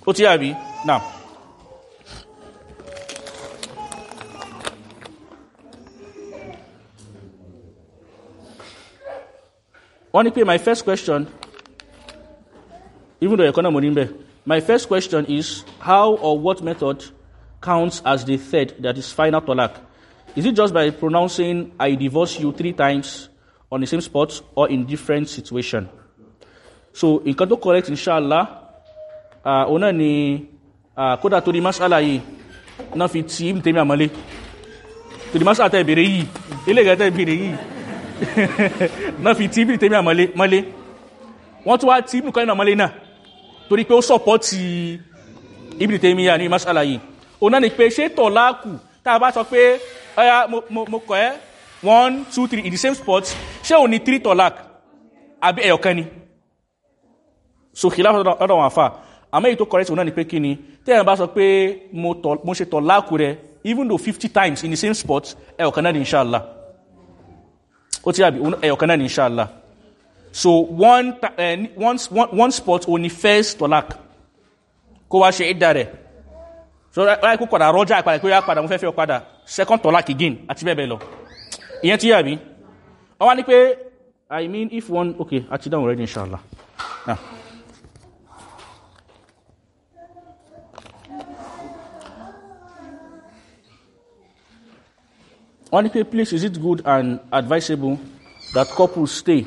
Ó tí àbí? Now. Wọ́n ní pé my first question even though ẹ̀kọ́ náà mo ní my first question is how or what method counts as the third that is final talak? Is it just by pronouncing i divorce you three times on the same spot or in different situation? So nǹkan tó correct inshallah uh, náà ni uh, kódà torí masala yìí náà fi tí ibùn tèmi àmọ́lé torí masala tẹ́ ìbèrè yìí ilé ìgbà tẹ́ *laughs* fi tí tèmi àmọ́lé mọ́lé wọ́n tún wá tí kan náà mọ́lé náà torí pé ó sọ̀pọ̀tì ibùn tèmi yà ní masala yìí. Òun náà ni pé ṣé tọ̀láàkù tá a bá sọ pé ọya mo, kọ̀ ẹ́ one two three in the same spot ṣé òun ni three tọ̀láàk àbí ẹ̀yọ̀kan ni? So kìlá lọ́dọ̀ wọn àfà àmọ́ èyí tó correct òun náà ni pé kí ni tẹ́yàn bá sọ pé mo ṣe tọ̀láàkù rẹ even though fifty times in the same spot ẹ̀yọ̀kan náà ni inshallah ó ti àbí ẹ̀yọ̀kan náà ni inshallah so one, uh, one, one, one spot ni first tọ̀láàk kó wá ìdá rẹ̀. So láì kó padà rọ́jà ìpadà pé yá padà mo fẹ́ fẹ́ padà. Second talak again àti bẹ́ẹ̀ lọ. Wọ́n wá ní pé i mean if one okay àti dáhùn already inshallah. Ah. ní pé please is it good and advisable that couples stay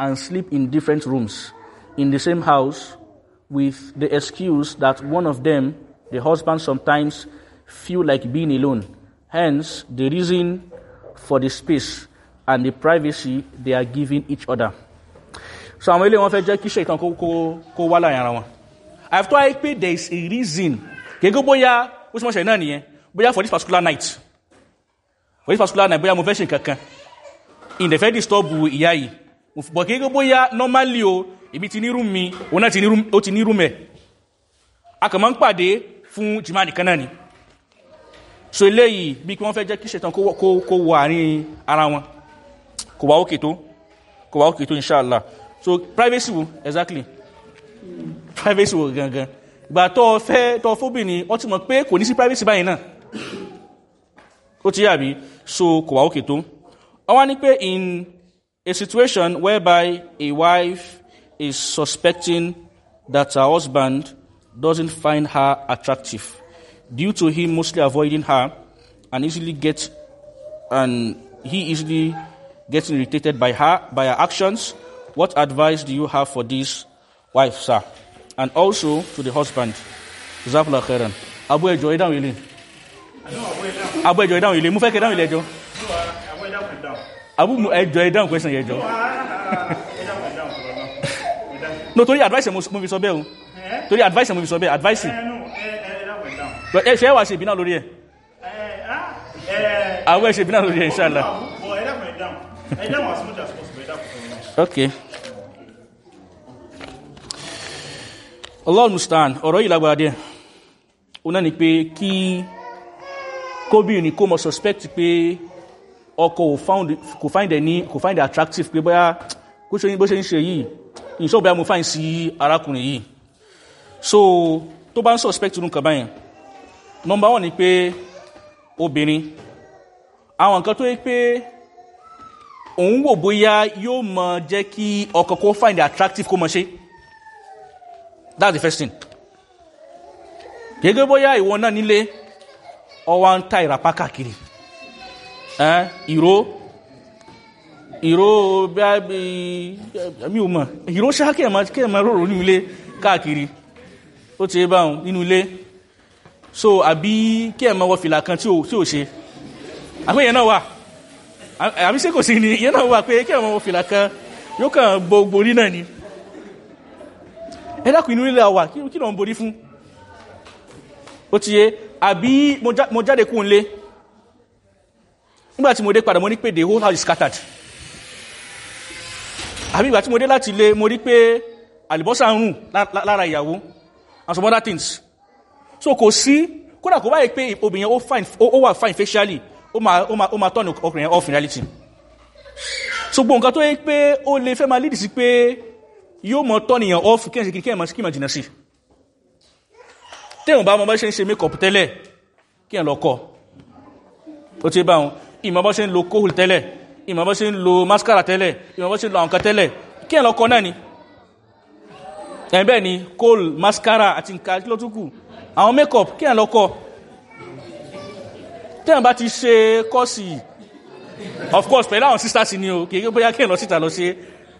and sleep in different rooms in the same house with the excuse that one of them the husband sometimes feel like being alone. Hence, the reason for the space and the privacy they are giving each other. So ilé wọn fẹ́ kí ṣe ìtàn kó wá láàrin ara wọn. After I pay there is a reason. Gẹ́gẹ́ bóyá ó sì mọ̀. Bóyá for this particular night. For this particular night bóyá mo fẹ́ ṣe In the fẹ́ disturb ìyá yìí. Bọ̀ gẹ́gẹ́ bóyá normally o, èmi ti ní room mi, òun náà ti ní room ẹ̀. Ń pàdé fún jìmá nìkan náà ni. So eléyìí bí kí wọ́n fẹ́ jẹ́ kí ṣetán kó wọ àárín ara wọn. Kò wá òkè tó. Kò wá òkè tó inṣáàlá so privacy wo? Exactly. Privacy wo gangan? Ìgbà tó fẹ́ tó fóbì ni wọ́n ti mọ̀ pé kò ní sí privacy báyìí náà. Ó ti yàbí so kò wá òkè tó. Wọ́n ní pé in a situation whereby a wife is suspecting that her husband doesn't find her attractive. Due to him mostly avoiding her and easily get and he easily gets irritated by her by her actions what advice do you have for this wife sir? And also to the husband. Jazakallah khairan. Abu ejo ile abu ejo idan ile mo ile ejo abu ejo idan question ejo no torí advice mo fi sọ bẹ́ẹ̀ o. Torí advice mo fi sọ bẹ́ẹ̀ advice. Ẹ ṣe wà ṣe ìbínà lórí ẹ̀. Àwọn ẹ̀ ṣe ìbínà lórí ẹ̀ inshallah. Ok. Allah mustaan ọ̀rọ̀ yìí lágbára díẹ̀. O náà ni pé kí kóbìnrin kó mọ̀ suspect pé ọkọ kò find any kò find it attractive pé bóyá bó ṣe ń ṣe yìí ìṣọ́bẹ̀ mo find sí arákùnrin yìí. So tó bá ń suspect irú nǹkan báyìí number one ni pé obìnrin. Àwọn nǹkan tó yẹ pé òun wò bóyá yóò mọ jẹ́ kí ọkọ kó find it attractive kó mọ ṣe. That's the first thing. Gẹ́gẹ́ bóyá ìwọ náà nílé ọwá ń ta ìrapá káàkiri ìró. Ìró bí i mọ̀. Ìró ẹ̀ máa rọrùn nílé káàkiri. Ó ti bá wọn nínú ilé. So àbí kí ẹ̀ mọ́wọ́ fìlà kan tí ò ṣe? Àpé ìyẹn náà wà? Àbí sí kò sí ní ìyẹn náà wà pé kí ẹ̀ mọ́wọ́ fìlà kan yóò kàn gbogbo orí náà ni. Ẹ dákun inú ilé àwà kí lọ ń borí fún? Ó ti yé. Àbí mo já- mo jáde kún nígbà tí mo dé padà mo ní pé the whole house is scattered. Àbí ìgbà tí mo dé láti ilé mo rí pé àlìbọ́sà ń rùn lá- lá- lára ìyàwó and some other things. So kò sí kódà kò báyìí pé obìnrin ó fine ó wà fine facially ó máa ó máa ó máa turn ọkùnrin off in reality. So gbogbo nǹkan tó yẹ pé ó lè fẹ́ máa lead sí pé yóò mọ turn èèyàn off kí ẹ̀ sì kí ẹ̀ mọ̀ sí kí ẹ̀ mọ̀ jìnnà sí. Téèyàn bá mọ bá ṣe ń ṣe make up tẹ́lẹ̀ kí ẹ̀ lọ kọ́. Ó ti bá wọn ìmọ̀ bá ṣe ń lo kóhùl tẹ́lẹ̀ ìmọ̀ bá ṣe ń lo mascara tẹ́lẹ̀ ìmọ̀ bá ṣe ń lo àwọn kan tẹ́lẹ̀. Kí ẹ̀ lọ kọ́ náà ni? Ẹ̀ bẹ́ẹ̀ ni kóhùl mascara àti nǹkan ló tún kù? Àwọn make up kí ẹ̀ lọ kọ́? Téèyàn bá ti ṣe kọ́ọ̀sì of course pẹ̀lú àwọn sisters ni o kì í bóyá kí ẹ̀ lọ síta lọ ṣe.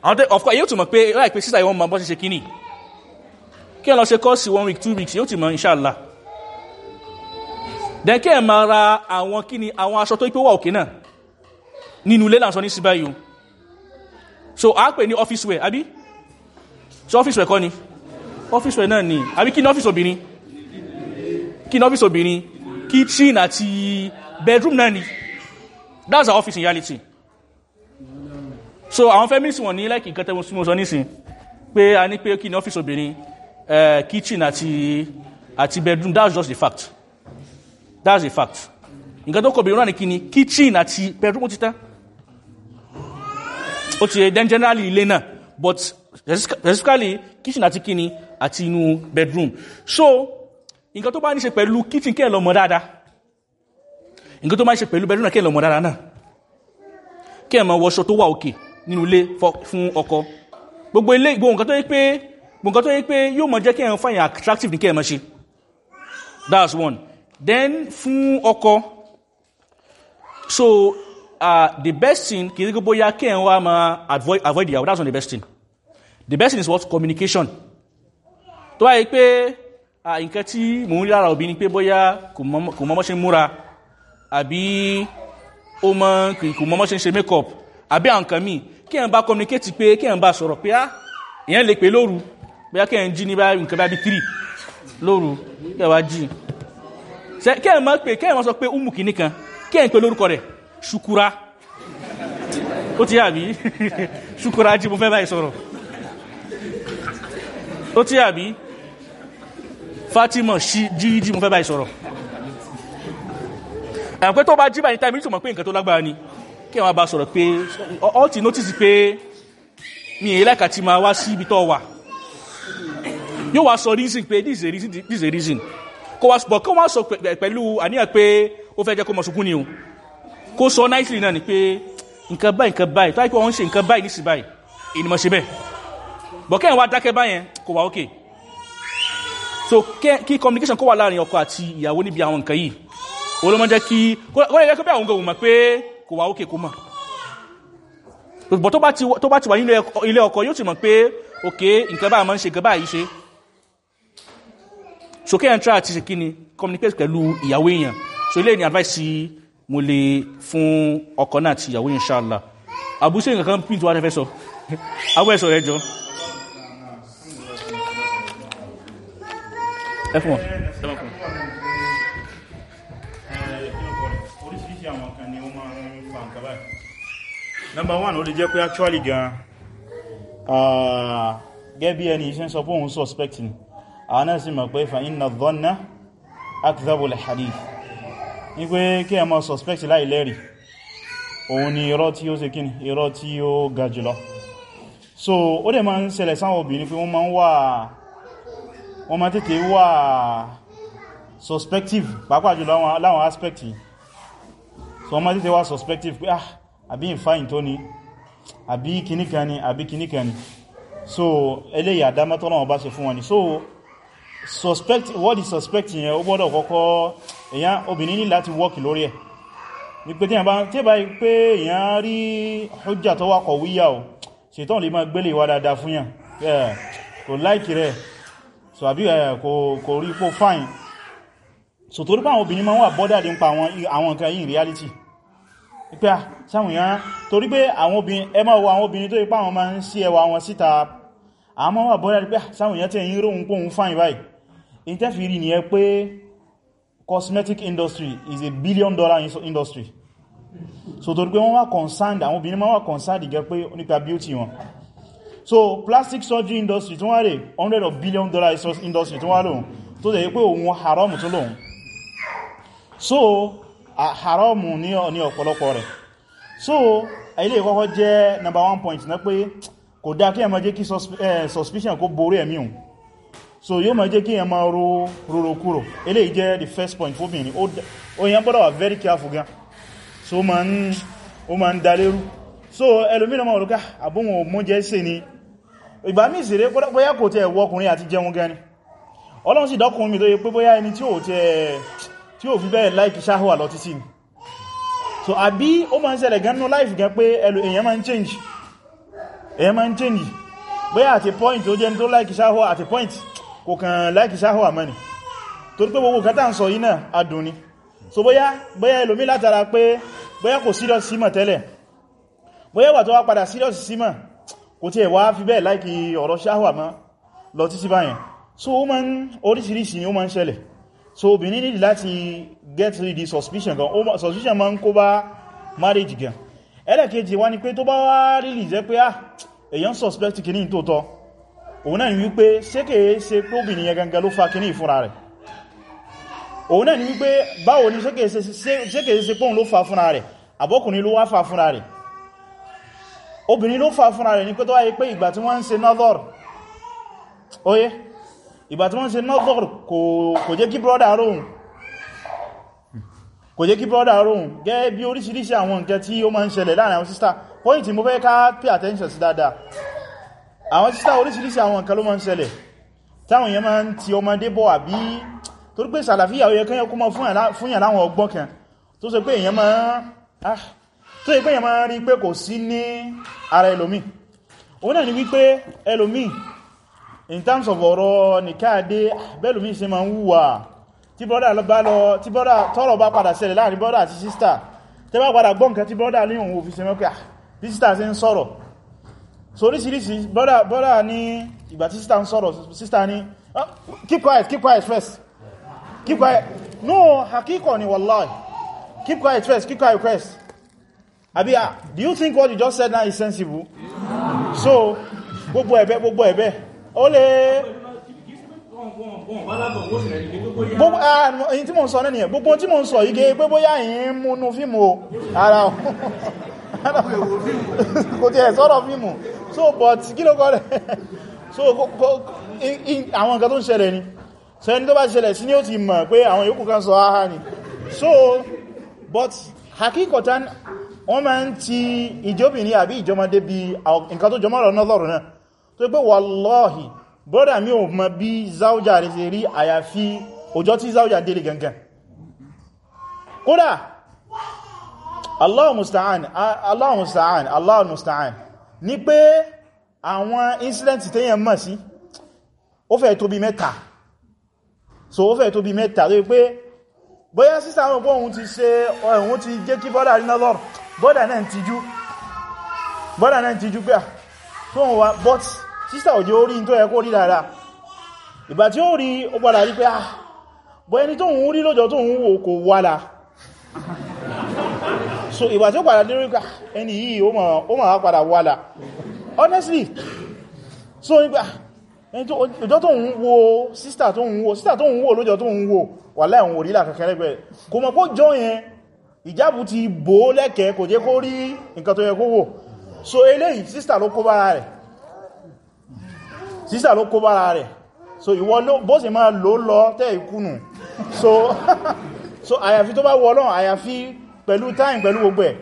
Àwọn tẹ́ of course yóò tún mọ̀ pé láì pé sister yìí wọ́n mọ bọ́ ṣe ṣe kíní kí ẹ̀ lọ ṣe kọ́ọ̀sì one week two weeks yóò ti mọ̀ inshallah then kí ẹ̀ máa ra àwọn kíni àwọn aṣọ tó pé wà òkè náà. Nínú ilé làǹsọ ní síbáyìí o so a pè ní office wear àbí? So office wear kọ́ ni? Office wear náà ni. Àbí kí ni office obìnrin? Kí ni office obìnrin? Kitchen àti bedroom náà ni. That's our office in reality. So àwọn feminists wọ̀n ní like nǹkan tẹ́wọ́n súnmọ́ sọ nísìn pé a ní pé kí ni office obìnrin? Eh, kitchen àti àti bedroom. That's just the fact that's the fact. Nǹkan tó kọ̀ obìnrin náà ni kí ni? Kitchen àti bedroom ti tán. Ó ti then generally ilé náà. But specifically kitchen àti kíni àti inú bedroom. So nǹkan tó bá ní ṣe pẹ̀lú kitchen kí ẹ̀ lọ mọ̀ dáadáa. Nǹkan tó bá ní ṣe pẹ̀lú bedroom náà kí ẹ̀ lọ mọ̀ dáadáa náà. Kí ẹ̀ mọ̀ wọṣọ tó wà òkè nínú ilé fún ọkọ. Gbogbo ilé gbogbo nǹkan tó yẹ pé gbogbo nǹkan tó yẹ pé yóò mọ̀ jẹ́ kí ẹ̀ fàyàn attractive ní kí ẹ̀ mọ̀ ṣe. That's one then fún ọkọ. So uh, the best thing kì ṣe pé bóyá kí ẹ̀ avoid avoid ìyàwó that's not the best thing. The best thing is what? Communication. Tó wáyé pé à, nǹkan tí mò ń rí lára òbí ni pé bóyá kò mọ kò mọ bó ṣe ń múra àbí ó mọ kò mọ bó ṣe ń ṣe make up àbí àwọn nǹkan míì kí ẹ̀ ń bá communicate pé kí ẹ̀ ń bá sọ̀rọ̀ pé á ìyẹn lè pè lóru. Bóyá kí ẹ̀ ń jí ní nǹkan three lóru kí ẹ̀ wá jí Ṣé- kí ẹ̀ mọ̀ pé kí ẹ̀ mọ̀ sọ pé umu kìíní kan kí ẹ̀ ń pè lórúkọ rẹ̀? Ṣukura ó ti yà bí ṣukura *laughs* jí mo fẹ́ báyìí sọ̀rọ̀. Ó tí àbí? Fatima jíjí mo fẹ́ báyìí sọ̀rọ̀. Ẹ̀pẹ́ tó bá jí báyìí táìmì tó mọ̀ pé nǹkan tó lágbára ni. Kí wọ́n bá sọ̀rọ̀ pé all ti notice pé mi èyí láìka ti máa wá sí ibi tó wà. Yóò wá sọ reason pé this is a reason this is a reason kó wá bọ̀ kó wá sọ pẹ̀- pẹ̀lú àníyàn pé ó fẹ́ jẹ́ kó mọ̀ sunkún ni o. Kó sọ nicely náà ni pé nǹkan báyìí nǹkan báyìí tó wáyé wọ́n ń ṣe nǹkan báyìí nísì báyìí mo ṣe bẹ́ẹ̀. Bọ̀kẹ́ wá dákẹ́ báyẹn kò wá ókè so kí communication kó wà láàárín ọkọ àti ìyàwó níbi àwọn nǹkan yìí. Olómọ jẹ́ kí kó lè jẹ́ pé àwọn ohun mọ̀ pé kò wá ókè kó mọ̀. Bọ̀ tó bá ti wà nílé ọkọ yóò ti mọ̀ pé òkè nǹkan báyìí máa ń ṣe nǹkan báyìí ṣe so ń try àti ṣe kí ni communicate pẹ̀lú ìyàwó èèyàn. So ilé ní advice tí mo lè fún ọkọ náà àti ìyàwó inshallah. Àbúṣe nǹkan kan pín tó wá fẹ́ sọ? *laughs* Àwọn ẹ̀sọ̀ rẹ̀ jọ. Ni number one ó lè jẹ́ pé actually gan gẹ́ bí ẹni iṣẹ́ sọ pé òun suspect ni àwọn sì mọ̀ pé fa inna dhanna akdhabul hadith ní pé kí ẹ mọ́ suspect láì lẹ́rìí òun ni irọ́ tí ó ṣe kíni irọ́ tí ó ga jùlọ. So ó dẹ̀ máa ń ṣẹlẹ̀ sáwọn obìnrin pé wọ́n máa ń wà wọ́n tètè wà suspective pàápàá jùlọ láwọn- aspect so wọ́n máa tètè wà suspective pé ah àbí ìfáyìn tó ní àbí kìníkan ni àbí kìníkan ni. So eléyìí àdámọ́tọ́ náà bá ṣe fún wọn ni. So suspect what is suspect yẹn ó gbọ́dọ̀ kọ́kọ́ èyàn obìnrin ní láti work lórí ẹ̀. Ní pé tí bá pé èyàn rí hujja tó wà kọ̀wíyà o ṣètọ́n lè máa gbélé ìwà dáadáa fún yàn. Kò láìkì rẹ̀. So àbí kò rí kó fine. So torí pé àwọn obìnrin máa wà bọ́dà nípa àwọn nǹkan yìí reality. Pé à sáwọn èèyàn torí pé àwọn obìnrin ẹ máa wo àwọn obìnrin tó ipá àwọn máa ń sí ẹwà wọn síta. Àwọn máa wà bọ́dà à sáwọn èèyàn tẹ́ yí róhun pòhun fáìn báyìí in tẹ́ fi rí ni ẹ pé cosmetic industry is a billion dollar industry. So torí pé wọ́n wá concerned àwọn obìnrin máa wá concerned gẹ́ pé nípa beauty wọn. So plastic surgery industry tí wọ́n rẹ̀ 100 of billion dollar industry tí wọ́n lòun tó dẹ̀ pé òun haram tó lòun so haram ní ọ̀pọ̀lọpọ̀ rẹ̀. So ilé ìkọ́kọ́ jẹ́ number one point náà pé kò dá kí ẹ máa jẹ́ kí suspicion kó borí ẹ̀mí hùn so yóò máa jẹ́ kí ẹ máa ro roro kúrò. Ilé jẹ́ the first point fóbìnrin ó yẹn gbọ́dọ̀ wà very careful gan. So ó máa ń dalérú so ẹlòmínà máa rúká àbúnwò mú jẹ́ sí ni. Ìgbà mí ìsìré bóyá kò tẹ́ ẹ̀wọ́ ọkùnrin àti jẹun gan ni. Ọlọ́run sì dọ́kùnrin mi tó yẹ pé bóyá ẹni tí ò fi bẹ́ẹ̀ láìkì ṣáhùwà lọ títí ni. So àbí ó máa ń ṣẹlẹ̀ gan nínú life gan pé èyàn máa ń change. Èyàn máa ń change. Bóyá àti point ó jẹ́ ní tó láìkì ṣáhùwà àti point kò kàn láìkì ṣáhùwà mọ́ni torí pé gbogbo kátà ń sọ yìí náà adùn ni. So bóyá bóyá ẹlòmí látara pé bóyá kò serious símọ̀ tẹ́lẹ̀ bóyá wà tó wá padà serious símọ̀ kò tí ẹ̀ wá fi bẹ́ẹ̀ láìkì ọ̀rọ̀ ṣáhùwà mọ́ lọ títí báyẹn. So ó máa ń ni ó máa ṣẹlẹ̀. So obìnrin nílì láti get rid of suspicion gan. Suspicion ma ń kó bá marriage gan. Ẹlẹ́kejì wá ní pé tó bá wá rí lè jẹ́ pé ah èyàn suspect kìíní tó tọ́ òun náà ni wípé ṣékèé ṣe pé obìnrin yẹn gangan ló fa kìíní ìfúnra rẹ̀? Òun náà ni wípé báwo ni ṣékèé ṣe pé òun ló fa fúnra rẹ̀? Àbọ́kùnrin ló wá fa fúnra rẹ̀. Obìnrin ló fa fúnra rẹ̀ ní pé tó wáyé pé ìgbà tí wọ́n ń ṣe ká pay attention sí àwọn sísá oríṣiríṣi àwọn nǹkan ló máa ń ṣẹlẹ̀. Táwọn èèyàn máa ń ti ọmọdé bọ̀ àbí torí pé sàlàfíà ó yẹ kí kó máa fún yàn láwọn ọgbọ́n kan tó ṣe pé èèyàn máa máa rí pé kò sí ní ara ẹlòmí òun náà ni wípé ẹlòmí in terms of ọ̀rọ̀ nìkáàdé bẹ́lòmí ṣe máa ń wùwà. Tí brọ́dà tọ́rọ bá padà ṣẹlẹ̀ láàárín brọ́dà àti sísta tẹ́ bá padà gbọ́ nǹkan tí brọ́dà ní òun òfin ṣe mọ́kà bí sísta ṣe ń sọ̀rọ̀ so oríṣiríṣi brọ́dà ní ìgbà tí sísta ń sọ̀rọ̀ sísta ní keep quiet keep quiet first. Keep quiet. No hakíkọ̀ ni wallahi. Keep quiet first keep quiet first. Àbí ah do you think what you just said now is sensible? So gbogbo ẹ̀bẹ̀ gbogbo ẹ̀bẹ̀. Ó lè gbogbo ẹ̀yìn tí mo ń sọ náà nìyẹn. Gbogbo tí mo ń sọ yìí gẹ́ pé bóyá múnú fíìmù ara *laughs* kò tí ẹ̀ sọ́rọ̀ fíìmù so but kí ló kọ́ rẹ̀? So àwọn nǹkan tó ń ṣẹlẹ̀ ni. So ẹni tó bá ṣẹlẹ̀ sí ní ó ti mọ̀ pé àwọn yòókù kan sọ áhá ni. So but hakikotan wọ́n máa ń ti ìjóbìnrin àbí ìjọmọdé bí nǹkan tó jọmọ́ rọ̀ náà náà. Tó pé wallahi brọ́dà mi ò mọ̀ bí záújà rẹ̀ ṣe rí àyàfi ọjọ́ tí záújà délé gangan. Kódà Allahu musta'an Allahu musta'an Allahu musta'an. Ní pé àwọn incident tẹ́yàn mọ̀ sí ó fẹ́ tó bí mẹ́ta. So ó fẹ́ tó bí mẹ́ta. Tó pé bóyá sísà àwọn ọgbọ́n òun ti ṣe ọ̀hún ti jẹ́ kí bọ́dà rí náà bọ́dà bọ́dà náà ti jú wá but sísà òjò orí tó yẹ kó rí dáadáa. Ìgbà tí ó rí ó padà rí pé wàlá so ìgbà tí ó padà dé rí pé ẹni yìí ó máa padà wàlá honestly so nígbà ìjọ tó ń wo sísà tó ń wo sísà tó ń wo lọ́jọ́ tó ń wo wà láìwọ̀n orílẹ̀ kẹkẹrẹ lẹ́gbẹ̀ẹ́. Kò mọ̀ kó jọ yẹn ìjábù ti bò lẹ́kẹ̀ẹ́ kò jẹ́ kó rí nǹkan tó yẹ kó wò. So eléyìí sísà ló kó bára rẹ̀. Sísà ló kó bára rẹ̀. So ìwọ bó sì máa lò lọ tẹ́ ìkúnnù so *laughs* so àyàfi tó bá wọ Ọlọ́run àyàfi pẹ̀lú time pẹ̀lú gbogbo ẹ̀.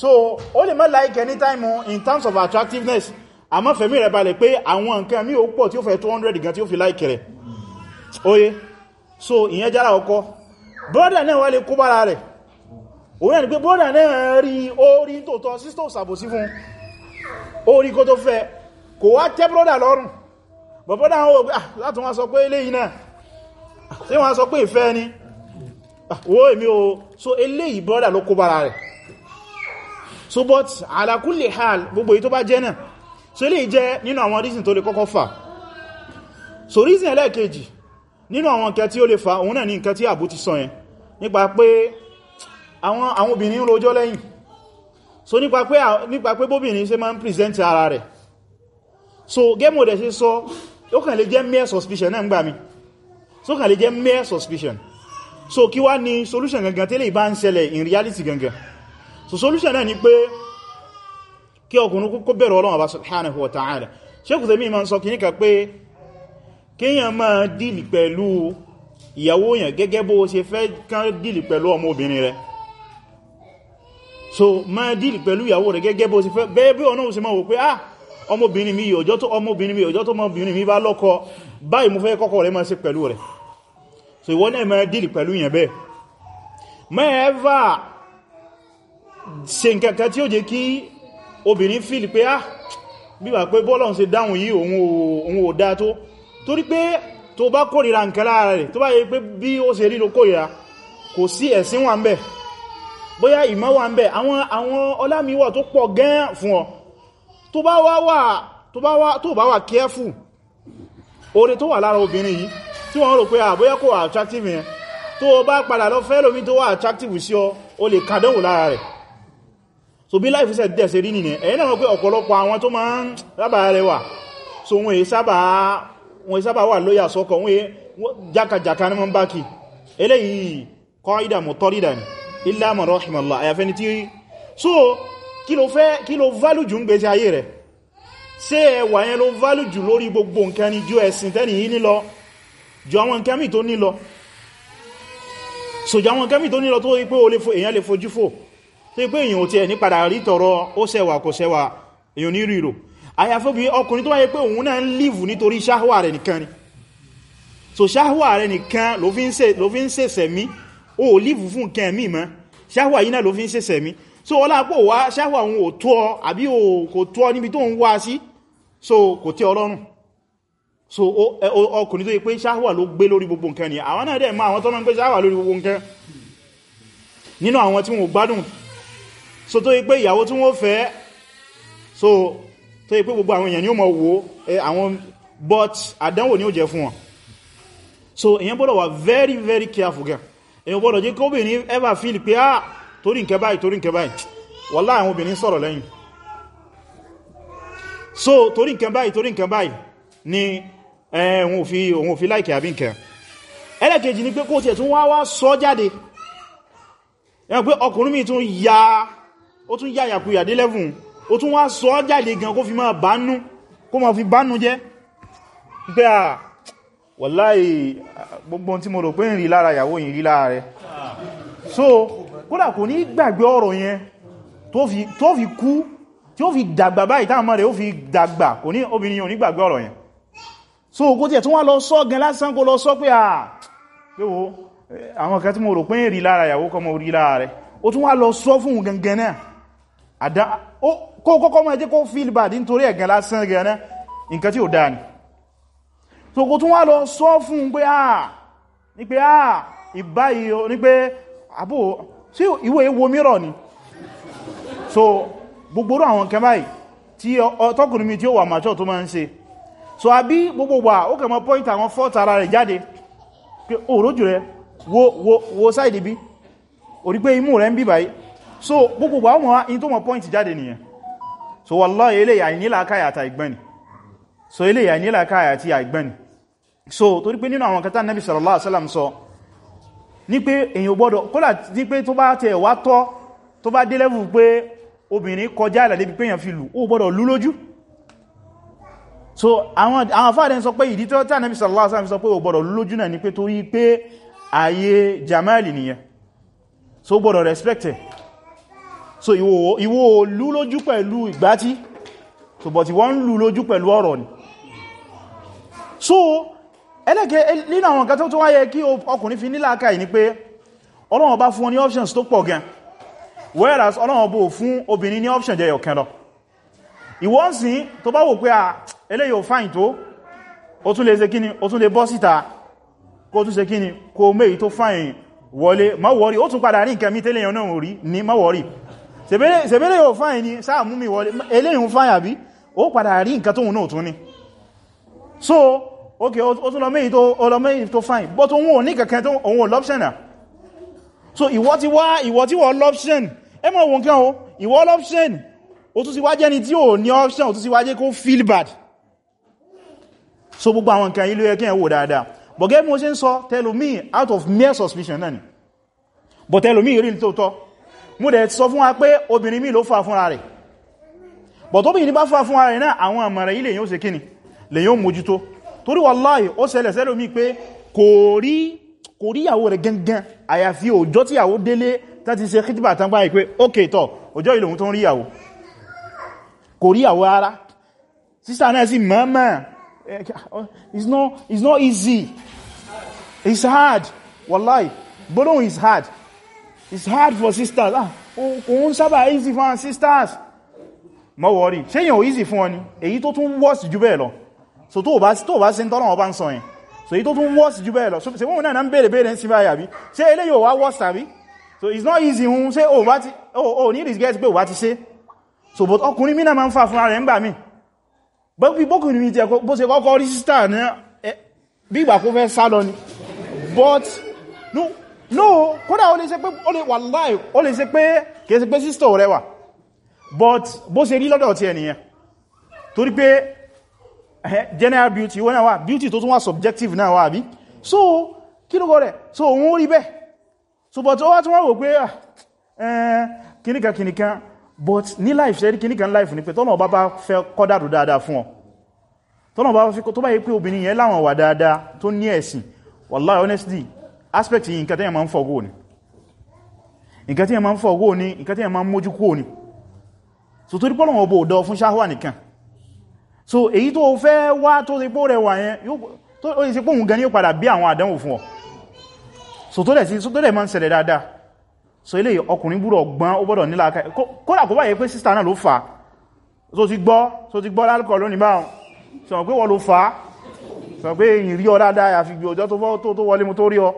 So ó lè má like any time in terms of attractiveness. Àmọ́ fẹ̀mí rẹ̀ balẹ̀ pé àwọn nǹkan mí ò pọ̀ tí ó fẹ́ 200 gan tí ó fi like rẹ̀. Oye. So ìyẹn jára ọkọ́. Brother náà wá lè kó bára rẹ̀. Òun ẹni pé brother náà rí orí tó tọ́ sístò sàbòsí fún orí kó tó fẹ́. Kò wá tẹ́ brother lọ́rùn. But brother wọn wò pé láti wọ́n sọ pé eléyìí náà. Tí wọ́n sọ pé ìfẹ́ ni? Wo èmi o so eléyìí brother ló kó bára rẹ̀. So but ala kulli hal gbogbo èyí tó bá jẹ́ náà. So eléyìí jẹ́ nínú àwọn reason tó lè kọ́kọ́ fà. So reason ẹlẹ́ẹ̀kejì nínú àwọn nǹkan tí ó lè fa òun náà ní nǹkan tí àbú ti sọ yẹn. Nípa pé àwọn àwọn obìnrin ń rojọ́ lẹ́yìn. So nípa pé nípa pé bóbìnrin ṣe máa ń present ara rẹ̀. So gẹ́mù dẹ̀ ṣe sọ ó kàn lè jẹ́ mere suspicion náà ń gbà mí. So kàn lè jẹ́ mere suspicion so kí wá ní solution gangan tẹ́lẹ̀ bá ń ṣẹlẹ̀ in reality gangan? So solution náà ni pé kí ọkùnrin kó bẹ̀rù Ọlọ́run Ọba subhanahu wa ta'ala. Sheikh Uthaymeen máa ń sọ kìníkà pé kíyàn máa dìlì pẹ̀lú ìyàwó yẹn gẹ́gẹ́ bó ṣe fẹ́ kán dìlì pẹ̀lú so máa dìlì pẹ̀lú ìyàwó rẹ̀ gẹ́gẹ́ bó ṣe fẹ́ bẹ́ẹ̀ bí ọ̀nà òsì máa wò pé ah ọmọbìnrin mi ọjọ́ tó ọmọbìnrin mi ọjọ́ tó mọ́bìnrin mi bá so ìwọ náà máa dìlì pẹ̀lú yẹn bẹ́ẹ̀. Mẹ́ẹ̀ẹ́fà ṣe nǹkan kan tí ó jẹ́ kí obìnrin fíìlì pé ah bí wà pé bọ́lọ̀ ṣe dáhùn yìí òun ò dá tó. Torí pé tó bá kórìíra nǹkan lára rẹ̀ tó bá yẹ pé bí ó ṣe rí ló kórìíra kò sí ẹ̀sìn wà ń bẹ̀ bóyá ìmọ̀ wà ń bẹ̀ àwọn ọlámiwà tó pọ̀ gan fún ọ. Tó bá wà tó bá wà careful oore tó wà lára obìnrin yìí tí wọ́n rò pé àbóyá kò wà attractive yẹn. Tó bá padà lọ fẹ́ lómi tó wà attractive sí ọ o lè kàdánwò lára rẹ̀. So bí láìfí sẹ́ dẹ̀ sí rí nìyẹn. Ẹ̀yìn náà pé ọ̀pọ̀lọpọ̀ àwọn tó máa ń rábà rẹ̀ wà so wọ́n èyí sábà wà lóyà sọ́kọ̀ wọ́n èyí jákàjáká ní wọ́n bá kì eléyìí qaida mutarida ni. Illa man rahimallah àyàfẹ́ni tí so kí ló fẹ́ kí ló válù jù ń gbé sí ayé rẹ̀? Ṣé ẹwà yẹn ló válù jù lórí gbogbo nǹkan ni ju ẹ̀sìn tẹ́nì yìí nílọ ju àwọn nǹkan mì tó nílọ so ju àwọn nǹkan mì tó nílọ tó rí pé èèyàn lè fojú fò tó pé èyàn ò tí ẹ̀ ní padà rí tọrọ ó ṣẹwà kò ṣẹwà èyàn ní ríro. Àyàfó bí ọkùnrin tó wáyé pé òun náà ń lífù nítorí ṣáhùwà rẹ̀ nìkan ni. So ṣáhùwà rẹ̀ nìkan ló fi ń ṣe sẹ̀mí. Ó lífù fún nǹkan ẹ̀mí mọ́. Ṣáhùwà yìí náà ló fi ń ṣe sẹ̀mí. So ọlá pò wá ṣáhùwà òun ò tó ọ àbí kò tó ọ níbi tó ń wá sí. So kò tẹ́ ọlọ́run so ọkùnrin tó yẹ pé ṣáhùwà ló gbé lórí gbogbo nǹkan ni àwọn náà dẹ̀ mọ́ àwọn tó máa ń gbé ṣáhùwà lórí gbogbo nǹkan. Nínú àwọn tí wọ́n gbádùn. So tó yí pé ìyàwó tí wọ́n fẹ́ so tó yí pé gbogbo àwọn èèyàn ni ó mọ̀ wo àwọn but àdánwò ni ó jẹ fún wọn. So èyàn gbọ́dọ̀ wà very very careful gan. Èyàn gbọ́dọ̀ jẹ́ kóbìnrin ever feel pé ah torí nkẹ báyìí torí nkẹ báyìí. Wallahi àwọn obìnrin sọ̀rọ̀ lẹ́yìn. So torí nkẹ báyìí torí nkẹ báyìí ni fi òun fi láìkẹ̀ àbí nkẹ ẹlẹ́kejì ni pé kó tiẹ̀ tún wá wá sọ jáde. Ẹ̀yàn pé ọkùnrin mi tún ya ó tún yá yàkúyà dé lẹ́fún ó tún wá sọ jáde gan kó fi máa bánú kó máa fi bánú jẹ́. Pé à wàláhì gbogbo tí mo rò pé ń lára ìyàwó yìí rí lára rẹ̀. So kódà kò ní gbàgbé ọ̀rọ̀ yẹn. Tó fi kú tí ó fi dàgbà báyìí mọ́ rẹ̀ ó fi dàgbà kò ní obìnrin yìí ò ní gbàgbé ọ̀rọ̀ yẹn so kó tí ẹ̀ tún wá lọ sọ gan lásán kó lọ sọ pé à pé wo àwọn kan tí mo rò pé rí lára ìyàwó kọ́ mọ́ rí lára rẹ̀. Ó tún wá lọ sọ fún gangan náà. Àdá kó kọ́kọ́ mọ́ ẹjẹ́ kó feel bad nítorí ẹ̀gán lásán rẹ̀ náà. Nǹkan tí ó dáa ni. So kó tún wá lọ sọ fún pé àà ní pé àà ìbáyìí ní pé àbò sí ìwé ewo mìíràn ni? So gbogbo tí tí so àbí gbogbo wà ó kẹ́ mọ́ point àwọn fault ara rẹ̀ jáde. Pé òrójù rẹ̀ wo wo wo side bí. Orí pé imú rẹ̀ ń bí báyìí. So gbogbo àwọn ọmọ in tó mọ̀ point jáde nìyẹn. So wallahi eléyà ìnílàákàyà àti àìgbẹ́ni so eléyà ìnílàákàyà àti àìgbẹ́ni so torí pé nínú àwọn kẹta Nabi sallallahu alaihi wasallam sọ ní pé èyàn gbọ́dọ̀ kódà ní pé tó bá tẹ̀ wá tọ́ tó bá dé level pé obìnrin kọjá ìlà débi pé èyàn fi lù ó gbọ́dọ̀ lú lójú so àwọn afáàdẹ́ sọ pé ìdí tó tà Nabi sallallahu alaihi wasallam sọ pé ó gbọ́dọ̀ lójú náà ní pé torí pé ayé jamali nìyẹn. So gbọ́dọ̀ respect ẹ̀. So ìwọ lú lójú pẹ̀lú ìgbátí. So but ìwọ ń lú lójú pẹ̀lú ọ̀rọ̀ ni. So ẹlẹ́gẹ́ nínú àwọn nǹkan tó tó wáyé kí ọkùnrin fi nílàákàí ní pé Ọlọ́run bá fún ọ ní options tó pọ̀ gan. Whereas Ọlọ́run bó fún obìnrin ní option jẹ́ ọ̀kan lọ. Ìwọ ń sìn tó bá wò pé à eléyìí ò fáìn tó ó tún lè ṣe kíni ó tún lè bọ́ síta kó tún ṣe kíni kó méyìí tó fáìn wọlé. Má wọ́rí ó tún padà rí nǹkan mi tẹ́lẹ̀ yàn náà rí ní má wọ́rí sẹ̀bẹ̀lẹ̀ yóò fáìn ní sáà mú mi wọlé. Eléyìn fáìn àbí? Ó padà rí nǹkan tóhun náà so ok ó tún lọ méjì tó fáìn but òun ò ní kankan tó òun lọ́pṣẹ̀nà so ìwọ ti wá ìwọ tí wọ́n wọn o ìwọ l'option ó tún ti wá jẹ́ni feel bad so gbogbo àwọn nǹkan ilé ẹkẹ́ ẹ̀wò dáadáa. But gẹ́gẹ́ mo ṣe ń sọ tẹ́lòmí out of mere suspicion náà ni. But tẹ́lòmí rí tó tọ́ mú dẹ̀ sọ fún wa pé obìnrin mi ló fà fúnra rẹ̀. But obìnrin bá fà fúnra rẹ̀ náà àwọn àmàrà ilé yóò ṣe kíni lè yóò mójútó. Torí wallahi ó ṣẹlẹ̀ sẹ́lòmí pé kò rí kò rí ìyàwó rẹ̀ gangan. Àyàfi òjò tí ìyàwó délé tán ti ṣe kìtìbà tán báyìí pé ókè tọ́ òjò ìlòun tó ń rí ìyàwó. Kò rí ìyàwó ara sísà náà sí mọ́mọ́ it's not it's not easy. It's hard wallahi. Gbọ́dọ̀ is hard. It's hard for sisters. Ah òun sábà easy fún sisters. Mọ́ wọ́rí ṣe yàn ò easy fún ọ ni? Èyí tó tún worse jù bẹ́ẹ̀ so tó bá tó bá ṣe ń tọ́lọ̀ ọba ń so èyí tó tún worse jù bẹ́ẹ̀ so ṣe wọ́n náà ń bèèrè bèèrè sí báyà bí ṣe eléyìí ò wá worse so it's not easy hun. Ṣe o bá ti o ní disguise pé o bá ti ṣe? So but ọkùnrin mí náà máa ń fa fúnra rẹ̀ ń bí bókùnrin mi ti ẹ̀kọ́ bó ṣe kọ́kọ́ rí sísítà ní bí ìgbà kó fẹ́ sá lọ ni. But no no kódà ó lè ṣe pé ó lè wallahi ó lè ṣe pé kìí pé sísítà rẹ̀ wà but bó ṣe rí lọ́dọ̀ ti ẹniyàn torí pé general beauty wọ́n náà wà beauty tó tún wà subjective náà wà bí so kí ló gọ́ so òun rí bẹ́ẹ̀. So but ó wá tún wá wò pé kìníkan kìníkan but ní life ṣe rí kìníkan life ní pé tọ́nà bá bá fẹ́ kọ́dàrú dáadáa fún ọ. Tọ́nà bá fi tó bá yí pé obìnrin yẹn láwọn wà dáadáa tó ní ẹ̀sìn wallahi honestly aspect yìí nǹkan tẹ́yẹ ma ń fọ̀gó ni. Nǹkan tẹ́yẹ ma ń fọ̀gó ni nǹkan tẹ́yẹ ma ń mójú kó ni. So torí pọ́lọ̀ wọn bó dọ fún ṣáhwà nìkan. So èyí tó fẹ́ wá tó ti pó rẹwà yẹn ó pé òun gan ní padà bí àwọn àdánwò fún ọ. So tó dẹ̀ ma ń ṣẹlẹ̀ dáadáa so ilé ọkùnrin búrọ̀ gbọ́n ó gbọ́dọ̀ nílá kódà kó báyẹ̀ pé sísta náà ló fà so ti gbọ́ so ti gbọ́ lálùkọ̀ lónìí báhùn so pé wọ́n ló fà so pé ìrí ọ dáadáa àfi gbé ọjọ́ tó wọlé mú tó rí ọ.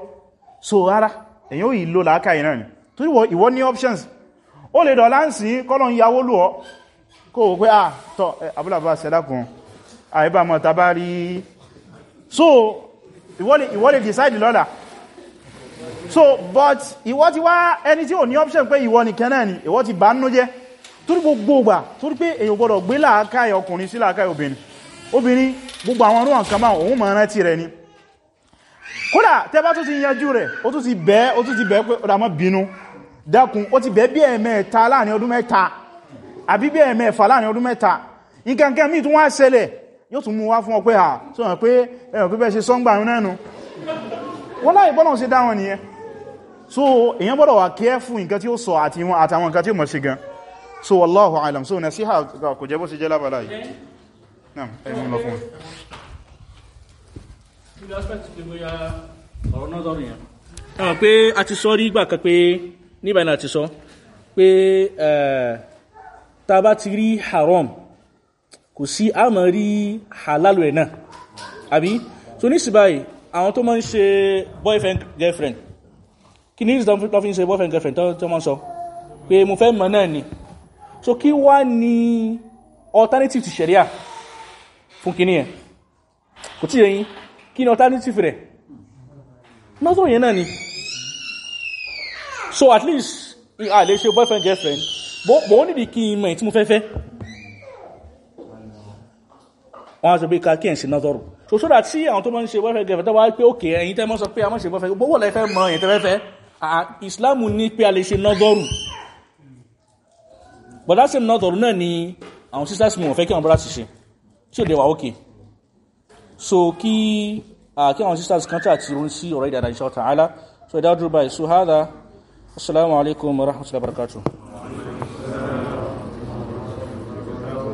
So rárá èyàn ò ìlò làákàyè náà ni. Torí ìwọ ní options. Ó lè dọ̀ láǹsí kọ́lọ̀ ń yàwó lù ọ́. Kó wò pé à tọ́ abúlàbà sẹ́lákùn àìbàmọ̀ tàbá rí so ìwọ so but ìwọ ti wá ẹni tí ò ní option pé ìwọ nìkan náà ni ìwọ ti bá ń nú jẹ́. Torí gbogbo ìgbà torí pé èyàn gbọdọ̀ gbé làákàyè ọkùnrin sí làákàyè obìnrin. Obìnrin gbogbo àwọn ọdún àkàmà òun mọ̀ rántí rẹ̀ ni. Kódà tẹbá tó ti yanjú rẹ̀ ó tún ti bẹ́ ó tún ti bẹ́ pé ọ̀dà mọ́ bínú. Dákun ó ti bẹ́ bí ẹ̀mẹ́ta láàárín ọdún mẹ́ta. Àbí bí ẹ̀mẹ́fà láàárín ọdún mẹ́ta. Nǹkankan míì tún wá ṣẹlẹ̀ yóò tún mú wá fún ọ pé à hàn pé ẹ̀rọ pípẹ́ ṣe sọ́ngbà ń rẹ́nu wọ́n láì bọ́nà ṣe dáwọn nìyẹn. So èyàn gbọ́dọ̀ wà kẹ́ fún nǹkan tí ó sọ àti wọn àtàwọn nǹkan tí ó mọ̀ ṣe gan. So wallahu alam. So nasiha kò jẹ́ bó ṣe jẹ́ lábàlá yìí. Náà ẹ̀mú lọ fún aspect pé a ti sọ rí ìgbà haram kò sí rí halal rẹ̀ náà. Àbí? So ní síbáyìí àwọn tó máa ń ṣe boyfriend girlfriend. Kí ní ìsìtàn tó fi ń ṣe boyfriend girlfriend tó máa ń sọ? Pé mo fẹ́ mọ̀ náà ni. So kí wá ní alternative ti ṣẹ̀ríà fún kí ní ẹ̀ kò tí yẹn kí ni alternative rẹ̀? Nọ́tọ̀ yẹn náà ni. So at least a lè ṣe boyfriend girlfriend. Bó ó nìdí kí n mọ̀ tí mo fẹ́ fẹ́. Wọ́n á sọ pé ká kí ẹ̀ ṣe nọ́tọ̀rù so so that tí àwọn tó máa ń ṣe boyfriend girlfriend tó wá pé òkè ẹ̀yin tẹ́ mọ́ sọ pé a mọ́ ṣe boyfriend gbogbo lẹ́ fẹ́ mọ̀ ẹ̀yin tẹ́ Islam ní pé a lè ṣe nọ́tọ̀rù but that same nọ́tọ̀rù náà ni àwọn sisters mi fẹ́ kí àwọn brothers ṣe. Tí ò dé wà okay? So kí kí àwọn sisters kan tí ó ń sí ọ̀rọ̀ ìdàdà insha Allah ta'ala. So ìdádúró báyìí. So hádá assalamu alaikum wa rahmatullahi